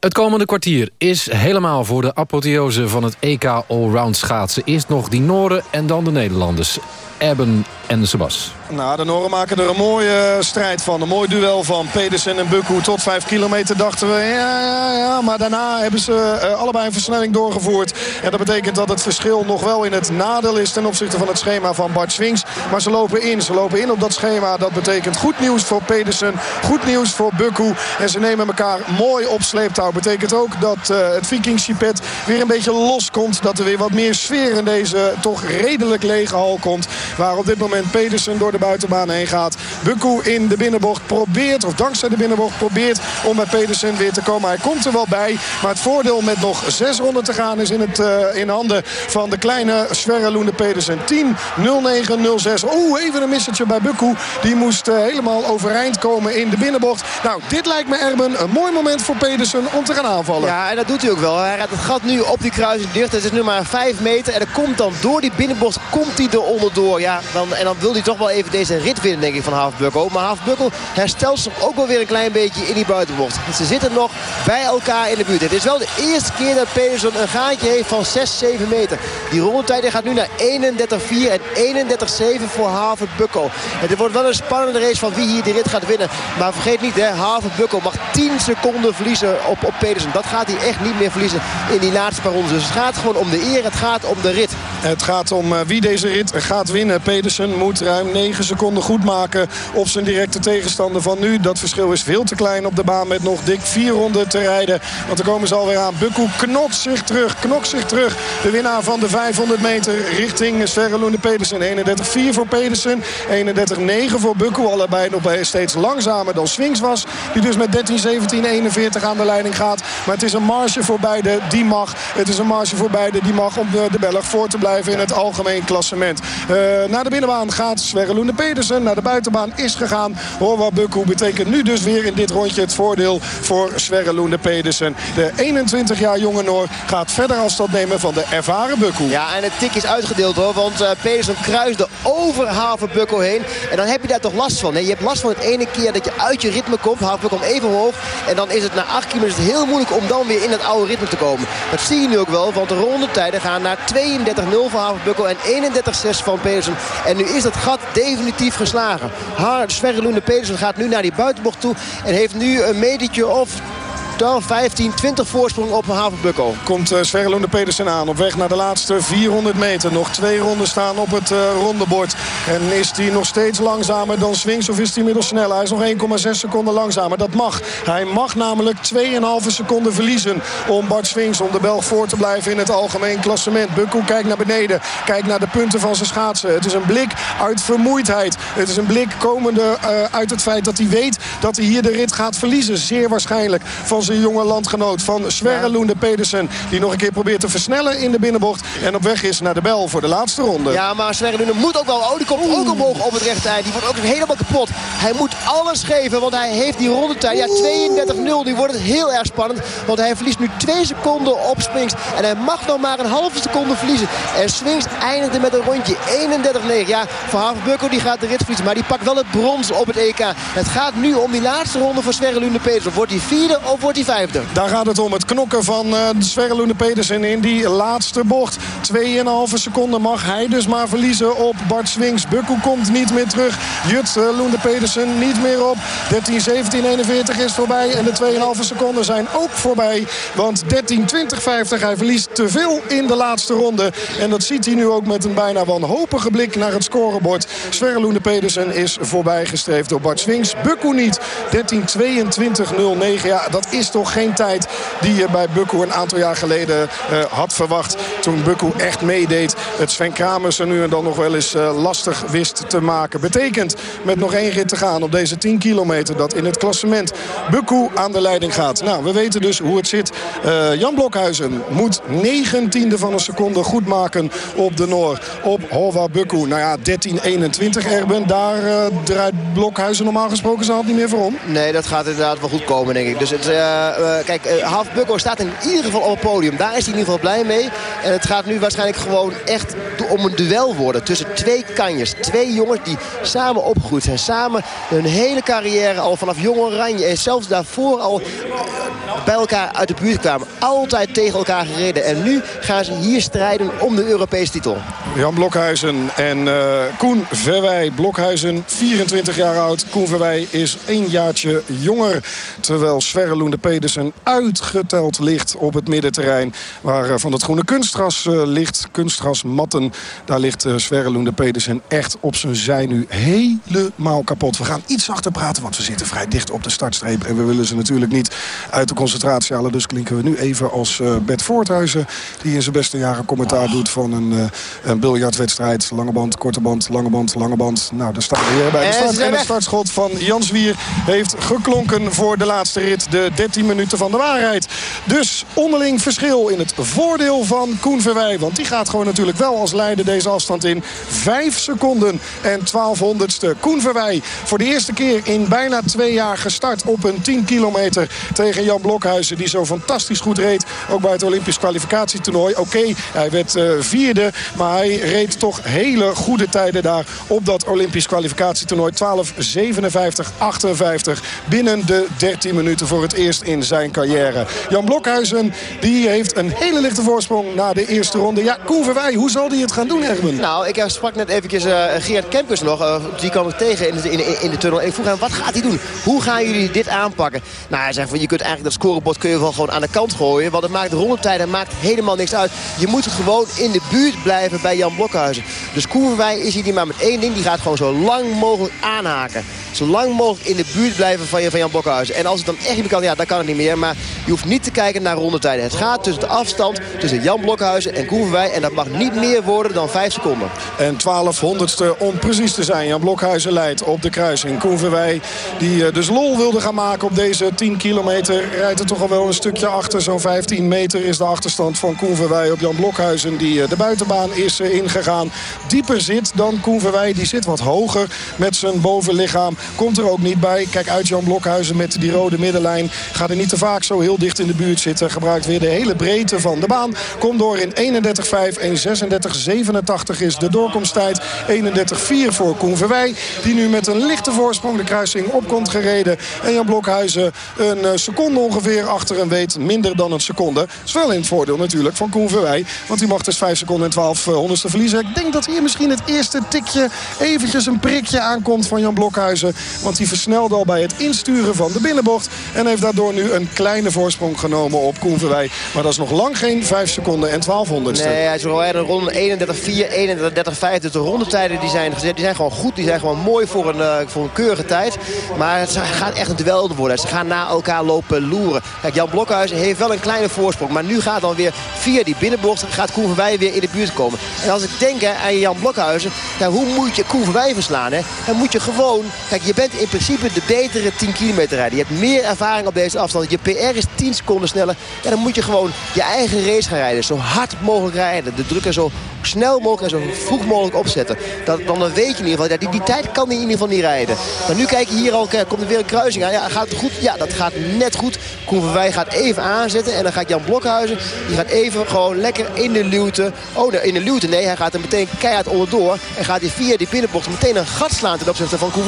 S7: Het komende kwartier is helemaal voor de apotheose van het EK Allround schaatsen. Eerst nog die Noren en dan de Nederlanders. Erben en Sebas.
S13: Nou, de Noren maken er een mooie strijd van. Een mooi duel van Pedersen en Bukku. Tot 5 kilometer dachten we, ja, ja, ja. Maar daarna hebben ze uh, allebei een versnelling doorgevoerd. En dat betekent dat het verschil nog wel in het nadeel is... ten opzichte van het schema van Bart Swings. Maar ze lopen in. Ze lopen in op dat schema. Dat betekent goed nieuws voor Pedersen. Goed nieuws voor Bukku. En ze nemen elkaar mooi op sleeptouw. Betekent ook dat uh, het Viking Chipet weer een beetje loskomt. Dat er weer wat meer sfeer in deze toch redelijk lege hal komt. Waar op dit moment Pedersen door de buitenbaan heen gaat. Bukku in de binnenbocht probeert, of dankzij de binnenbocht probeert om bij Pedersen weer te komen. Hij komt er wel bij, maar het voordeel met nog zes ronden te gaan is in, het, uh, in handen van de kleine Sverre Loende Pedersen. 10, 09, 06. Oeh, even een missertje bij Bukku. Die moest uh, helemaal overeind komen in de binnenbocht. Nou, dit lijkt me Erben een mooi moment voor Pedersen om te gaan aanvallen.
S14: Ja, en dat doet hij ook wel. Hij gaat het gat nu op die kruising dicht. Het is nu maar 5 meter en er komt dan door die binnenbocht komt hij er onderdoor. Ja, dan, en dan wil hij toch wel even deze rit winnen, denk ik, van Haafbukkel. Maar Haafbukkel herstelt zich ook wel weer een klein beetje in die buitenbocht. Ze zitten nog bij elkaar in de buurt. Het is wel de eerste keer dat Pedersen een gaatje heeft van 6, 7 meter. Die rondetijd gaat nu naar 31-4 en 31-7 voor Havenbukkel. Het wordt wel een spannende race van wie hier de rit gaat winnen. Maar vergeet niet, hè, Havenbukkel mag 10 seconden verliezen op, op Pedersen. Dat gaat hij echt niet meer verliezen in die laatste paar. Dus het gaat gewoon om de eer, het gaat om de rit.
S13: Het gaat om uh, wie deze rit gaat winnen. Pedersen moet ruim 9 seconden goed maken op zijn directe tegenstander van nu. Dat verschil is veel te klein op de baan met nog dik vier ronden te rijden. Want dan komen ze alweer aan. Bukku knokt zich terug, knokt zich terug. De winnaar van de 500 meter richting Sverre Loende Pedersen. 31-4 voor Pedersen, 31-9 voor Bukku. Allebei nog steeds langzamer dan Swings was. Die dus met 13-17-41 aan de leiding gaat. Maar het is een marge voor beide die mag. Het is een marge voor beide die mag om de, de Belg voor te blijven in het algemeen klassement. Uh, naar de binnenbaan gaat Sverre Pedersen. Naar de buitenbaan is gegaan. Horwa Bukku betekent nu dus weer in dit rondje het voordeel voor Sverre Loende Pedersen. De 21 jaar jonge Noor gaat verder afstand nemen van de ervaren Bukku.
S14: Ja, en het tik is uitgedeeld hoor. Want uh, Pedersen kruisde over Havenbukko heen. En dan heb je daar toch last van. Je hebt last van het ene keer dat je uit je ritme komt. Havenbukko komt even hoog. En dan is het na 8 kilometer heel moeilijk om dan weer in het oude ritme te komen. Dat zie je nu ook wel. Want de rondetijden gaan naar 32-0 voor Havenbukko en 31-6 van Pedersen. En nu is dat gat definitief geslagen. Sverre Loende Pedersen gaat nu naar die buitenbocht toe. En heeft nu een metertje of 15, 20 voorsprong op Havenbukko.
S13: Komt uh, Sverre Loende Pedersen aan op weg naar de laatste 400 meter. Nog twee ronden staan op het uh, rondebord. En is hij nog steeds langzamer dan Swings of is hij inmiddels sneller? Hij is nog 1,6 seconden langzamer. Dat mag. Hij mag namelijk 2,5 seconden verliezen om Bart Swings... om de Belg voor te blijven in het algemeen klassement. Bukko kijkt naar beneden. Kijkt naar de punten van zijn schaatsen. Het is een blik uit vermoeidheid. Het is een blik komende uh, uit het feit dat hij weet... dat hij hier de rit gaat verliezen. Zeer waarschijnlijk van zijn jonge landgenoot van Sverre Loende Pedersen. Die nog een keer probeert te versnellen in de binnenbocht. En op weg is naar de bel voor de laatste ronde.
S14: Ja, maar Sverre Loende moet ook wel. Oh, die komt ook omhoog op het rechte eind. Die wordt ook helemaal kapot. Hij moet alles geven, want hij heeft die rondetijd. Ja, 32-0. Die wordt het heel erg spannend. Want hij verliest nu 2 seconden op. En hij mag nog maar een halve seconde verliezen. En Swings eindigde met een rondje 31-9. Ja, Van Havenbukko die gaat de rit verliezen. Maar die pakt wel het brons op het EK. Het gaat nu om die laatste ronde voor Sverre Loende Pedersen. Wordt hij vierde of wordt hij vijfde?
S13: Daar gaat het om. Het knokken van uh, Sverre Loende Pedersen in die laatste bocht. 2,5 seconden mag hij dus maar verliezen op Bart Swings. Bukku komt niet meer terug. Jut uh, Loende Pedersen niet meer op. 13, 17, 41 is voorbij. En de 2,5 seconden zijn ook voorbij. Want 13, 20, 50. Hij verliest te veel in de laatste ronde. En dat ziet hij nu ook met een bijna wanhopige blik naar het scorebord. Sverre Loende Pedersen is voorbij gestreefd door Bart Swings. Bukku niet. 13, 22, 09. Ja, dat is toch geen tijd die je bij Bukku een aantal jaar geleden uh, had verwacht. Toen Bukku echt meedeed. Het Sven Kramers er nu en dan nog wel eens uh, lastig wist te maken. Betekent met nog één rit te gaan op deze 10 kilometer... dat in het klassement Bukku aan de leiding gaat. Nou, we weten dus hoe het zit. Uh, Jan Blokhuizen moet 19e van een seconde goed maken op de Noor. Op Hova Bukku. Nou ja, 13-21 Erben. Daar draait Blokhuizen normaal gesproken zal het niet meer voor om.
S14: Nee, dat gaat inderdaad wel goed komen, denk ik. Dus het... Uh, kijk, uh, staat in ieder geval op het podium. Daar is hij in ieder geval blij mee. En het gaat nu waarschijnlijk gewoon echt om een duel worden tussen twee kanjers. Twee jongens die samen opgegroeid zijn. Samen hun hele carrière al vanaf jong oranje. En zelfs daarvoor al bij elkaar uit de buurt kwamen. Altijd tegen elkaar gereden. En nu gaan ze hier strijden om de Europese titel.
S13: Jan Blokhuizen en Koen Verwij. Blokhuizen, 24 jaar oud. Koen Verwij is één jaartje jonger. Terwijl Sverre Loende Pedersen uitgeteld ligt op het middenterrein. Waar uh, van het groene kunstgras uh, ligt. Kunstgrasmatten. Daar ligt Sverre Loende Pedersen echt op zijn zij nu helemaal kapot. We gaan iets zachter praten, want we zitten vrij dicht op de startstreep. En we willen ze natuurlijk niet uit de concentratie halen. Dus klinken we nu even als Bert Voorthuizen. Die in zijn beste jaren commentaar doet van een, een biljartwedstrijd. Lange band, korte band, lange band, lange band. Nou, daar staan we weer bij de start. En het startschot van Jan Zwier heeft geklonken voor de laatste rit. De 13 minuten van de waarheid. Dus onderling verschil in het voordeel van Koen Verwij. Want die gaat gewoon natuurlijk wel als leider deze afstand in. 5 seconden en 1200ste. Koen Verwij voor de eerste keer in bijna twee jaar gestart op een 10 kilometer tegen Jan Blokhuizen. Die zo fantastisch goed reed. Ook bij het Olympisch kwalificatietoernooi. Oké, hij werd uh, vierde. Maar hij reed toch hele goede tijden daar op dat Olympisch kwalificatietoernooi. 12.57.58 binnen de 13 minuten voor het eerst in zijn carrière. Jan Blokhuizen die heeft een hele lichte voorsprong na de eerste ronde. Ja, Koen Verwij, hoe zal hij het gaan doen, Erben?
S14: Nou, ik sprak net eventjes uh, Geert Kempers nog. Uh, die kwam ik tegen in de, in, de tunnel. En ik vroeg hem, wat gaat hij doen? Hoe gaan jullie dit aanpakken? Nou, hij zegt van, je kunt eigenlijk dat scorebord kun je wel gewoon aan de kant gooien. Want het maakt de rondetijden maakt helemaal niks uit. Je moet gewoon in de buurt blijven bij Jan Blokhuizen. Dus Koen Verwij is hier maar met één ding. Die gaat gewoon zo lang mogelijk aanhaken. Zo lang mogelijk in de buurt blijven van, je, van Jan Blokhuizen. En als het dan echt niet kan, ja, dan kan het niet meer. Maar je hoeft niet te kijken naar rondetijden. Het gaat tussen de afstand tussen Jan Blokhuizen en Koen Verwij. En dat mag niet meer worden dan 5 seconden.
S13: En 1200ste om precies te zijn. Jan Blokhuizen leidt op de kruising. Koen Verwij, die dus lol wilde gaan maken op deze 10 kilometer... rijdt er toch al wel een stukje achter. Zo'n 15 meter is de achterstand van Koen Verwij op Jan Blokhuizen... die de buitenbaan is ingegaan. Dieper zit dan Koen Verwij. Die zit wat hoger met zijn bovenlichaam. Komt er ook niet bij. Kijk uit Jan Blokhuizen met die rode middenlijn. Gaat er niet te vaak zo heel dicht in de buurt zitten. Gebruikt weer de hele breedte van de baan. Komt door in 31.5 en 36.87 is de doorkomsttijd. 31.4 voor Koen Verwij. Die nu met een lichte voorsprong de kruising op komt gereden. En Jan Blokhuizen een seconde ongeveer achter en weet minder dan een seconde. Dat is wel in het voordeel natuurlijk van Koen Verwij. Want die mag dus 5 seconden en 12 honderdste verliezen. Ik denk dat hier misschien het eerste tikje eventjes een prikje aankomt van Jan Blokhuizen. Want die versnelde al bij het insturen van de binnenbocht. En heeft daardoor nu een kleine voorsprong genomen op Koen Verwij. Maar dat is nog lang geen 5 seconden en 1200ste.
S14: Nee, hij is al een ronde 31-4, 31-35. Dus de rondetijden die zijn gezet, die zijn gewoon goed. Die zijn gewoon mooi voor een, uh, voor een keurige tijd. Maar het gaat echt een duel worden. Ze gaan na elkaar lopen loeren. Kijk, Jan Blokhuizen heeft wel een kleine voorsprong. Maar nu gaat dan weer via die binnenbocht gaat Koen Verwij weer in de buurt komen. En als ik denk aan Jan Blokhuizen, ja, hoe moet je Koen Verwij verslaan? Hè? Dan moet je gewoon... Kijk, je bent in principe de betere 10 kilometer rijder. Je hebt meer ervaring op deze afstand. Je PR is 10 seconden sneller. En dan moet je gewoon je eigen race gaan rijden. Zo hard mogelijk rijden. De druk er zo snel mogelijk en zo vroeg mogelijk opzetten. Dat, dan weet je in ieder geval, ja, die, die tijd kan hij in ieder geval niet rijden. Maar nu kijk je hier al, komt er weer een kruising aan. Ja, gaat het goed? Ja, dat gaat net goed. Koen Verwij gaat even aanzetten. En dan gaat Jan Blokhuizen, die gaat even gewoon lekker in de luwte. Oh, in de luwte, nee, hij gaat er meteen keihard onderdoor. En gaat hij via die binnenbocht meteen een gat slaan ten opzichte van Koen.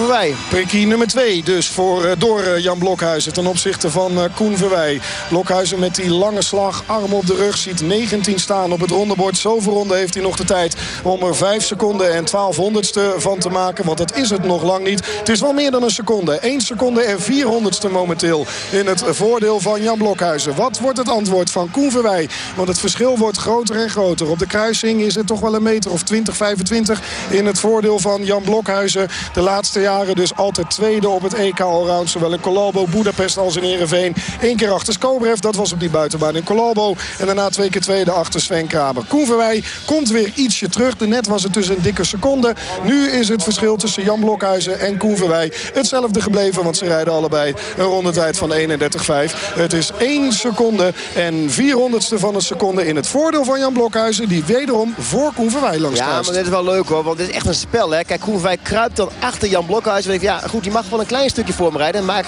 S13: Prikkie nummer 2 dus voor, door Jan Blokhuizen ten opzichte van Koen Verwij. Blokhuizen met die lange slag, arm op de rug, ziet 19 staan op het rondebord. Zoveel ronde heeft hij nog de tijd om er 5 seconden en 1200ste van te maken. Want dat is het nog lang niet. Het is wel meer dan een seconde. 1 seconde en 400ste momenteel in het voordeel van Jan Blokhuizen. Wat wordt het antwoord van Koen Verwij? Want het verschil wordt groter en groter. Op de kruising is het toch wel een meter of 20, 25 in het voordeel van Jan Blokhuizen. De laatste jaren dus altijd tweede op het EK Allround. Zowel in Colombo, Budapest als in Heerenveen. Eén keer achter Skobrev, dat was op die buitenbaan in Colombo. En daarna twee keer tweede achter Sven Kramer. Koen Verwij komt weer ietsje terug. De net was het dus een dikke seconde. Nu is het verschil tussen Jan Blokhuizen en Koen Verwij hetzelfde gebleven. Want ze rijden allebei een rondetijd van 31,5. Het is 1 seconde en 400ste van een seconde in het voordeel van Jan Blokhuizen. Die wederom voor Koen Verwij langs
S14: Ja, maar dit is wel leuk hoor. Want dit is echt een spel. Hè. Kijk, Koen Verwij kruipt dan achter Jan Blokhuizen. Ja, goed, die mag wel een klein stukje voor me rijden. Maar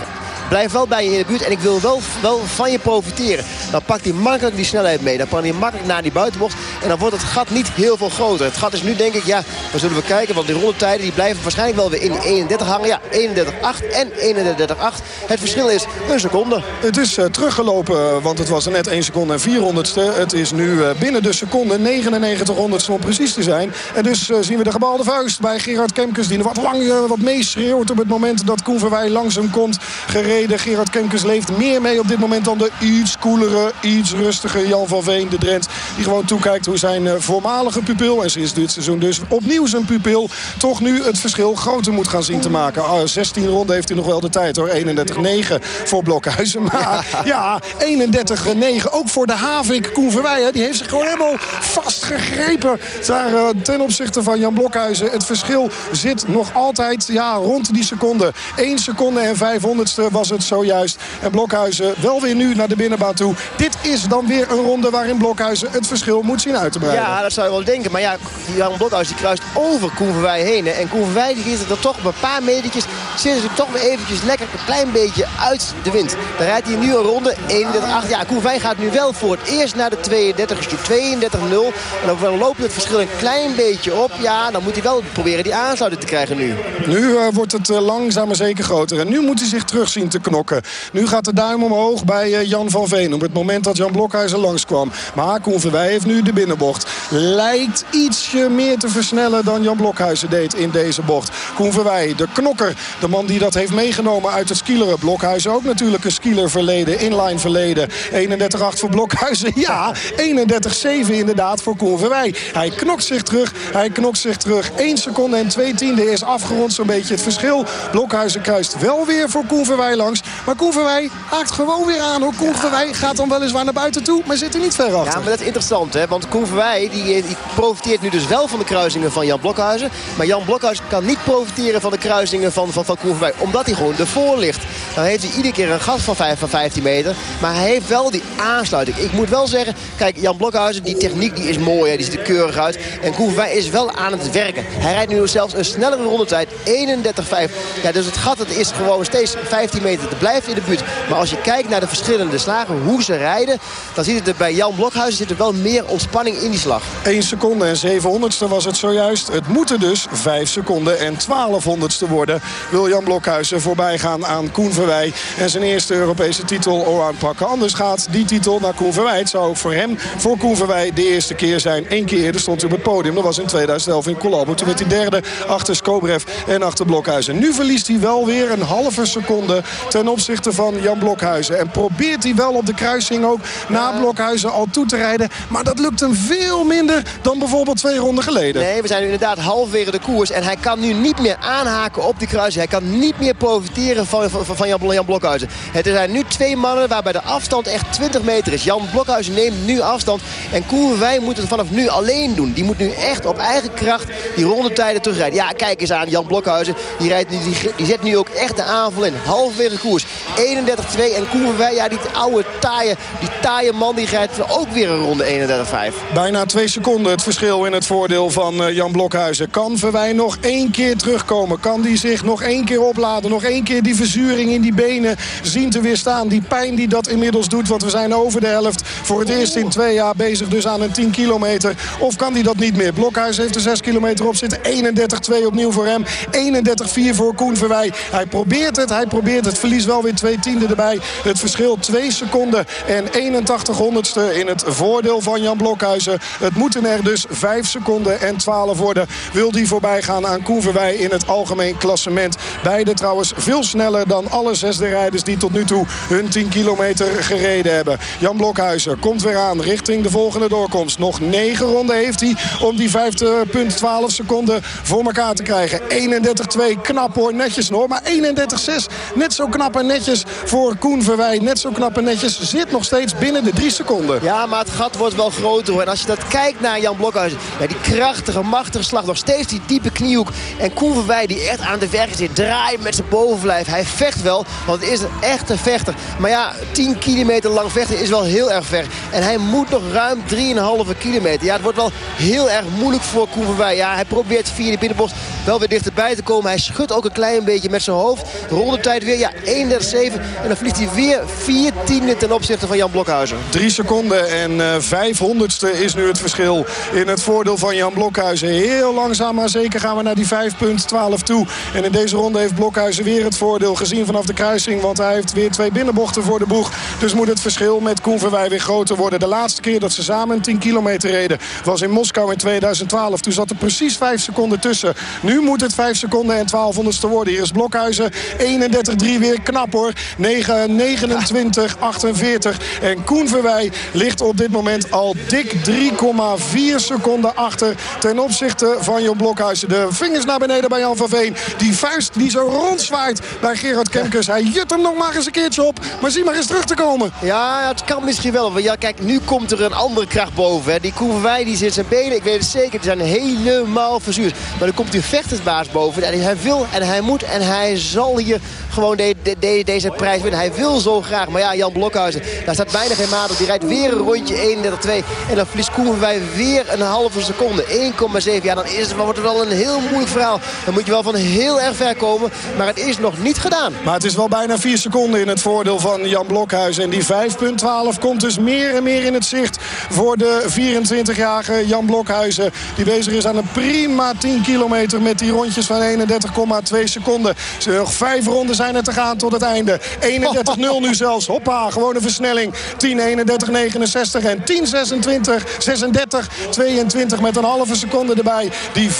S14: blijf wel bij je in de buurt. En ik wil wel, wel van je profiteren. dan pakt hij makkelijk die snelheid mee. Dan kan hij makkelijk naar die buitenbocht. En dan wordt het gat niet heel veel groter. Het gat is nu denk ik, ja, dan zullen we kijken. Want die rondetijden die blijven waarschijnlijk wel weer in 31 hangen. Ja, 31,8 en 31,8. Het verschil is een seconde.
S13: Het is uh, teruggelopen, want het was net 1 seconde en 400ste. Het is nu uh, binnen de seconde 99 honderdste om precies te zijn. En dus zien we de gebalde vuist bij Gerard Kemkes. Die wat lang wat meeschreeuwt op het moment dat Koen Verwij langzaam komt gereden. Gerard Kemkes leeft meer mee op dit moment dan de iets koelere, iets rustiger Jan van Veen, de Drent. Die gewoon toekijkt hoe zijn voormalige pupil, en sinds dit seizoen dus opnieuw zijn pupil, toch nu het verschil groter moet gaan zien te maken. Uh, 16 ronden heeft hij nog wel de tijd hoor. 31-9 voor Blokhuizen. Maar ja, 31-9 ook voor de Havik Koen Verwij. Die heeft zich gewoon helemaal vastgegrepen daar, uh, ten opzichte van Jan Blokhuizen. Het verschil zit nog altijd ja, rond die seconde. 1 seconde en 500ste was het zojuist. En Blokhuizen wel weer nu naar de binnenbaan toe. Dit is dan weer een ronde waarin Blokhuizen het verschil moet zien uit te breiden.
S14: Ja, dat zou je wel denken. Maar ja, Jan Blokhuizen die kruist over Koen Verwij heen. En Koen Verwij die is er toch op een paar metertjes. Zitten ze toch weer eventjes lekker een klein beetje uit de wind. Dan rijdt hij nu een ronde 31-8. Ja, Koen Verwij gaat nu wel voor het eerst naar de 32 32-0. En dan loopt het verschil een klein beetje op. Ja, dan moet hij wel proberen die aansluiting te krijgen nu.
S13: Nu uh, wordt het uh, langzaam maar zeker groter. En nu moet hij zich terug zien te knokken. Nu gaat de duim omhoog bij uh, Jan van Veen. Op het moment dat Jan Blokhuizen langskwam. Maar Koen Verwij heeft nu de binnenbocht. Lijkt ietsje meer te versnellen dan Jan Blokhuizen deed in deze bocht. Koen Verwij, de knokker. De man die dat heeft meegenomen uit het skileren. Blokhuizen ook natuurlijk een skieler verleden. Inline verleden. 31-8 voor Blokhuizen. Ja, 31-7 inderdaad voor Koen Verwij. Hij knokt zich terug. Hij knokt zich terug. 1 seconde en 2 tiende is afgerond zo'n beetje het verschil. Blokhuizen kruist wel weer voor Koen Verwij langs. Maar Koen Verwij haakt gewoon weer aan. Hoor. Koen Verwij gaat dan weliswaar naar buiten toe. Maar zit er niet ver achter.
S14: Ja, maar dat is interessant. Hè? Want Koen Verwij die, die profiteert nu dus wel van de kruisingen van Jan Blokhuizen. Maar Jan Blokhuizen kan niet profiteren van de kruisingen van, van, van Koen Verwij. Omdat hij gewoon ervoor ligt. Dan heeft hij iedere keer een gat van, 5, van 15 meter. Maar hij heeft wel die aansluiting. Ik moet wel zeggen, kijk, Jan Blokhuizen, die techniek die is mooi. Hè? Die ziet er keurig uit. En Koen Verwij is wel aan het werken. Hij rijdt nu zelfs een snellere rondetijd. 31,5. Ja, dus het gat het is gewoon steeds 15 meter. Het blijft in de buurt. Maar als je kijkt naar de verschillende slagen, hoe ze rijden... dan ziet het er bij Jan Blokhuizen zit er wel meer ontspanning in die slag.
S13: 1 seconde en 700ste was het zojuist. Het moeten dus 5 seconden en 1200ste worden. Wil Jan Blokhuizen voorbij gaan aan Koen Verwij... en zijn eerste Europese titel aanpakken. Anders gaat die titel naar Koen Verwij. Het zou voor hem, voor Koen Verwij, de eerste keer zijn. Eén keer eerder stond hij op het podium. Dat was in 2011 in Colombo. Toen werd hij derde achter Skobrev en achter Blokhuizen. Nu verliest hij wel weer een halve seconde ten opzichte van Jan Blokhuizen. En probeert hij wel op de kruising ook na Blokhuizen al toe te rijden. Maar dat lukt hem veel minder dan bijvoorbeeld twee ronden geleden.
S14: Nee, we zijn nu inderdaad halverwege de koers. En hij kan nu niet meer aanhaken op die kruising. Hij kan niet meer profiteren van, van, van Jan, Jan Blokhuizen. Het zijn nu twee mannen waarbij de afstand echt 20 meter is. Jan Blokhuizen neemt nu afstand. En Koen wij moeten het vanaf nu alleen doen. Die moet nu echt op eigen kracht die rondetijden terugrijden. Ja, kijk eens aan Jan Blokhuizen. Die, rijdt, die, die zet nu ook echt de aanval in. Halverwege koers. 31-2 en Koen wij, ja, die oude taaie, die taaie man die rijdt ook weer een ronde 31-5.
S13: Bijna twee seconden het verschil in het voordeel van uh, Jan Blokhuizen. Kan Verwij nog één keer terugkomen? Kan die zich nog één keer opladen? Nog één keer die verzuring in die benen zien te weerstaan? Die pijn die dat inmiddels doet, want we zijn over de helft. Voor het eerst in twee jaar bezig dus aan een 10 kilometer. Of kan die dat niet meer? Blokhuizen heeft er 6 kilometer op zitten. 31-2 opnieuw voor hem. 31-4 voor Koen Verwij. Hij probeert het, hij probeert het. Verlies wel weer twee tienden erbij. Het verschil 2 seconden en 81 honderdste in het voordeel van Jan Blokhuizen. Het moeten er dus 5 seconden en 12 worden. Wil die voorbij gaan aan Koen Verwij in het algemeen klassement. Beide trouwens veel sneller dan alle zesde rijders die tot nu toe hun 10 kilometer gereden hebben. Jan Blokhuizen komt weer aan richting de volgende doorkomst. Nog 9 ronden heeft hij om die 5,12 seconden voor elkaar te krijgen. 31-2, knap hoor, netjes hoor. Maar 31-6, net zo knap en netjes voor Koen Verwij. Net zo knap en netjes, zit nog steeds binnen de 3 seconden.
S14: Ja, maar het gat wordt wel groter hoor. En als je dat kijkt naar Jan Blokhuizen. Ja, die krachtige, machtige slag. Nog steeds die diepe kniehoek. En Koen Verwij die echt aan de werk zit. Draait met zijn bovenlijf. Hij vecht wel, want het is een echte vechter. Maar ja, 10 kilometer lang vechten is wel heel erg ver. En hij moet nog ruim 3,5 kilometer. Ja, het wordt wel heel erg moeilijk voor Koen Verwij. Ja, hij probeert via de binnenbocht wel weer dichterbij te komen. Hij schudt ook een klein beetje met zijn hoofd. De rondetijd weer, ja, 31,7. En dan verliest hij weer 4 tienden ten opzichte van Jan Blokhuizen.
S13: 3 seconden en uh, 500ste is nu het verschil in het voordeel van Jan Blokhuizen. Heel langzaam maar zeker gaan we naar die 5.12 toe. En in deze ronde heeft Blokhuizen weer het voordeel gezien vanaf de kruising. Want hij heeft weer twee binnenbochten voor de boeg. Dus moet het verschil met Koen Verwij weer groter worden. De laatste keer dat ze samen een 10 kilometer reden was in Moskou in 2012. Toen zat er precies 5 seconden tussen. Nu moet het 5 seconden en 1200ste worden. Hier is Blokhuizen 31-3 weer knap hoor. 9, 29, 48. En Koen Verwij ligt op dit moment al dik 3,4 seconden achter ten opzichte van Jan Blokhuizen. De vingers naar beneden bij Jan van Veen. Die vuist die zo rondzwaait bij Gerard Kemkes. Hij jut hem nog maar eens een keertje op. Maar zie maar eens terug te komen.
S14: Ja, het kan misschien wel. Ja, kijk, nu komt er een andere kracht boven. Die Koen Verwij die zit zijn benen, ik weet het zeker, die zijn helemaal verzuurd. Maar er komt die vechtersbaas boven. En hij wil en hij moet en hij zal hier gewoon de, de, deze prijs winnen. Hij wil zo graag. Maar ja, Jan Blokhuizen, daar staat bijna geen maat. Die rijdt weer een rondje 31-2. En dan verliest Koemenwij weer een halve seconde. 1,7. Ja, dan is het, wordt het wel een heel moeilijk verhaal. Dan moet je wel van heel erg ver komen. Maar het is nog niet gedaan.
S13: Maar het is wel bijna 4 seconden in het voordeel van Jan Blokhuizen. En die 5,12 komt dus meer en meer in het zicht voor de 24-jarige Jan Blokhuizen. Die bezig is aan een prima 10 kilometer met die rondjes van 31,2 seconden. Nog vijf ronden zijn er te gaan tot het einde. 31-0 nu zelfs. Hoppa, gewoon een versnelling. 10, 31, 69 en 10, 26, 36, 22 met een halve seconde erbij. Die 5,12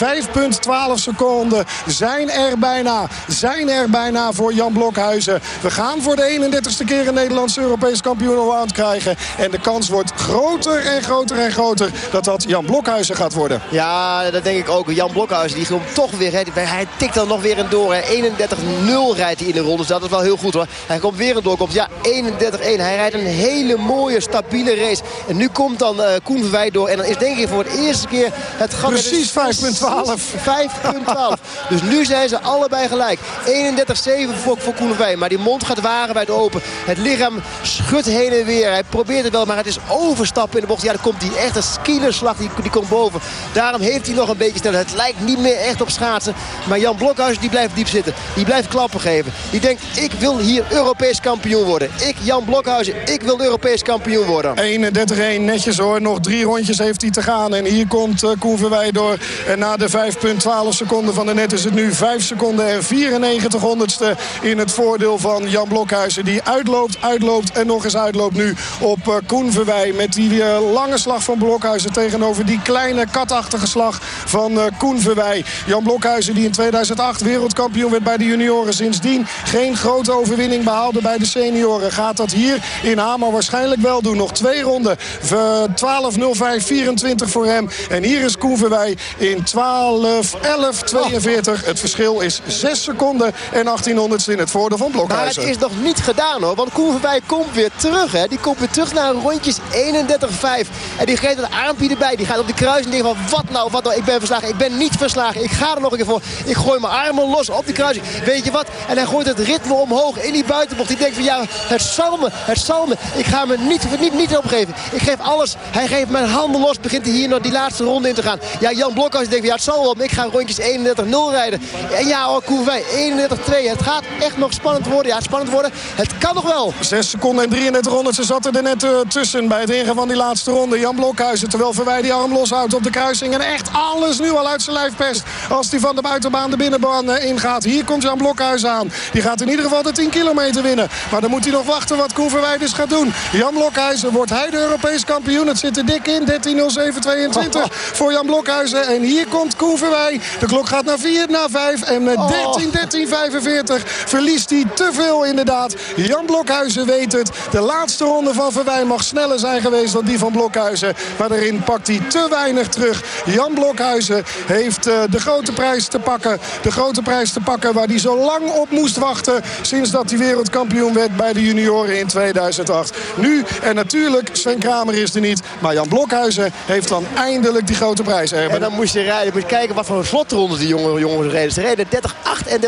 S13: seconden zijn er bijna. Zijn er bijna voor Jan Blokhuizen. We gaan voor de 31ste keer een Nederlandse Europees kampioen aan krijgen. En de kans wordt groter en groter en groter dat dat Jan Blokhuizen gaat worden.
S14: Ja, dat denk ik ook. Jan Blokhuizen die komt toch weer. Hij tikt dan nog weer een door. 31-0 rijdt hij in de ronde. Dus dat is wel heel goed hoor. Hij komt weer een doorkomst. Ja, 31-1. Hij rijdt een hele mooie, stabiele race. En nu komt dan uh, Koen Verwij door. En dan is denk ik voor het eerste keer het gat...
S13: Precies 5.12.
S14: 5.12. dus nu zijn ze allebei gelijk. 31-7 voor, voor Koen Verwij. Maar die mond gaat waren bij het open. Het lichaam schudt heen en weer. Hij probeert het wel, maar het is overstappen in de bocht. Ja, dan komt die echte skielerslag. Die, die komt boven. Daarom heeft hij nog een beetje snel. Het lijkt niet meer echt op schaatsen. Maar Jan Blokhuis die blijft diep zitten. Die blijft klappen geven. Die denkt, ik wil hier Europees kampioen worden. Ik, Jan Blokhuizen, ik wil Europees kampioen worden.
S13: 31-1, netjes hoor. Nog drie rondjes heeft hij te gaan. En hier komt uh, Koen Verwij door. En na de 5,12 seconden van de net is het nu 5 seconden en 94 honderdste in het voordeel van Jan Blokhuizen. Die uitloopt, uitloopt en nog eens uitloopt nu op uh, Koen Verwij. Met die lange slag van Blokhuizen tegenover die kleine katachtige slag van Koen Verwij. Jan Blokhuizen die in 2008 wereldkampioen werd bij de junioren. Sindsdien geen grote overwinning behaalde bij de senioren. Gaat dat hier in Hamer waarschijnlijk wel doen. Nog twee ronden. 12.05, 24 voor hem. En hier is Koen Verwij in 12, 11, 42. Het verschil is 6 seconden en 1800 in het voordeel van Blokhuizen.
S14: Maar het is nog niet gedaan hoor. Want Koen Verwij komt weer terug. Hè. Die komt weer terug naar rondjes 31-5. En die geeft een armpje erbij. Die gaat op de kruis en denkt van wat nou, wat nou. Ik ben verslagen. Ik ben niet verslagen. Ik ga er nog een keer voor. Ik gooi mijn armen los op die kruising. Weet je wat? En hij gooit het ritme omhoog in die buitenbocht. Die denkt van ja, het zal me, het zal me. Ik ga me niet, niet, niet opgeven. Ik geef alles. Hij geeft mijn handen los. Begint hij hier naar die laatste ronde in te gaan. Ja, Jan Blokhuis denkt van ja, het zal wel. Ik ga rondjes 31-0 rijden. En ja hoor, Koevij 31-2. Het gaat echt nog spannend worden. Ja, spannend worden. Het kan nog wel.
S13: 6 seconden en 33 ronden. Ze zat er net uh, tussen bij het ingaan van die laatste ronde. Jan Blokhuizen, terwijl Verwij die arm loshoudt op de kruising. En echt alles nu al uit zijn lijf pest. Als hij van de buitenbaan de binnenbaan uh, ingaat. Hier komt Jan Blokhuizen aan. Die gaat in ieder geval de 10 kilometer winnen. Maar dan moet hij nog wachten wat Koen dus gaat doen. Jan Blokhuizen, wordt hij de Europees kampioen? Het zit er dik in. 13.07.22 voor Jan Blokhuizen. En hier komt Koen Verwij. De klok gaat naar 4, naar 5. En met 13, 13.45 verliest hij te veel inderdaad. Jan Blokhuizen weet het. De laatste ronde van Verwij mag sneller zijn geweest dan die van Blokhuizen. Maar daarin pakt hij te weinig terug. Jan Blokhuizen heeft uh, de grote prijs te pakken. De grote prijs te pakken waar hij zo lang op moest wachten. Sinds dat hij wereldkampioen werd bij de junioren in 2008. Nu, en natuurlijk, Sven Kramer is er niet. Maar Jan Blokhuizen heeft dan eindelijk die grote prijs. Erben.
S14: En dan moest je rijden. Moet je kijken wat voor een slotronde die jonge jongens reden. Ze reden 30-8 en 30-9.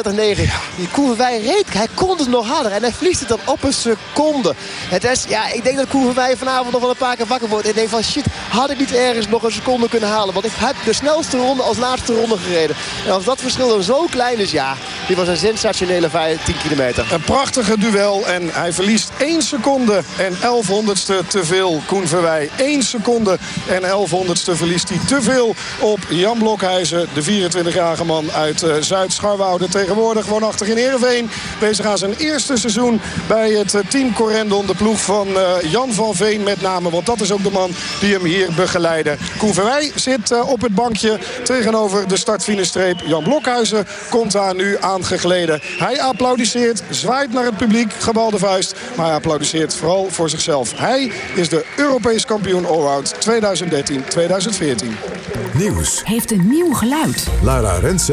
S14: Die Koeverwij reed. Hij kon het nog harder. En hij verliest het dan op een seconde. Het is, ja, ik denk dat Koen van Wij vanavond nog wel een paar keer wakker wordt. En denkt van shit, had ik niet ergens nog een seconde kunnen halen. Want ik heb de snelste ronde als laatste ronde gereden. En als dat verschil dan zo klein is, ja, dit was een sensationele 10 kilometer.
S13: Een prachtige duel en hij verliest 1 seconde en 11 honderdste te veel. Koen Verwij 1 seconde en 11 honderdste verliest hij te veel op Jan Blokhuizen. De 24-jarige man uit uh, Zuid-Scharwoude. Tegenwoordig woonachtig in Heerenveen. Bezig aan zijn eerste seizoen bij het uh, team Corendon. De ploeg van uh, Jan van Veen met name. Want dat is ook de man die hem hier begeleidde. Koen Verwij zit op het bankje tegenover de startfinestreep. Jan Blokhuizen komt daar nu aangegleden. Hij applaudisseert, zwaait naar het publiek, gebalde vuist. Maar hij applaudisseert vooral voor zichzelf. Hij is de Europees kampioen allround 2013-2014.
S9: Nieuws.
S20: Heeft een nieuw geluid.
S9: Lara Rensen.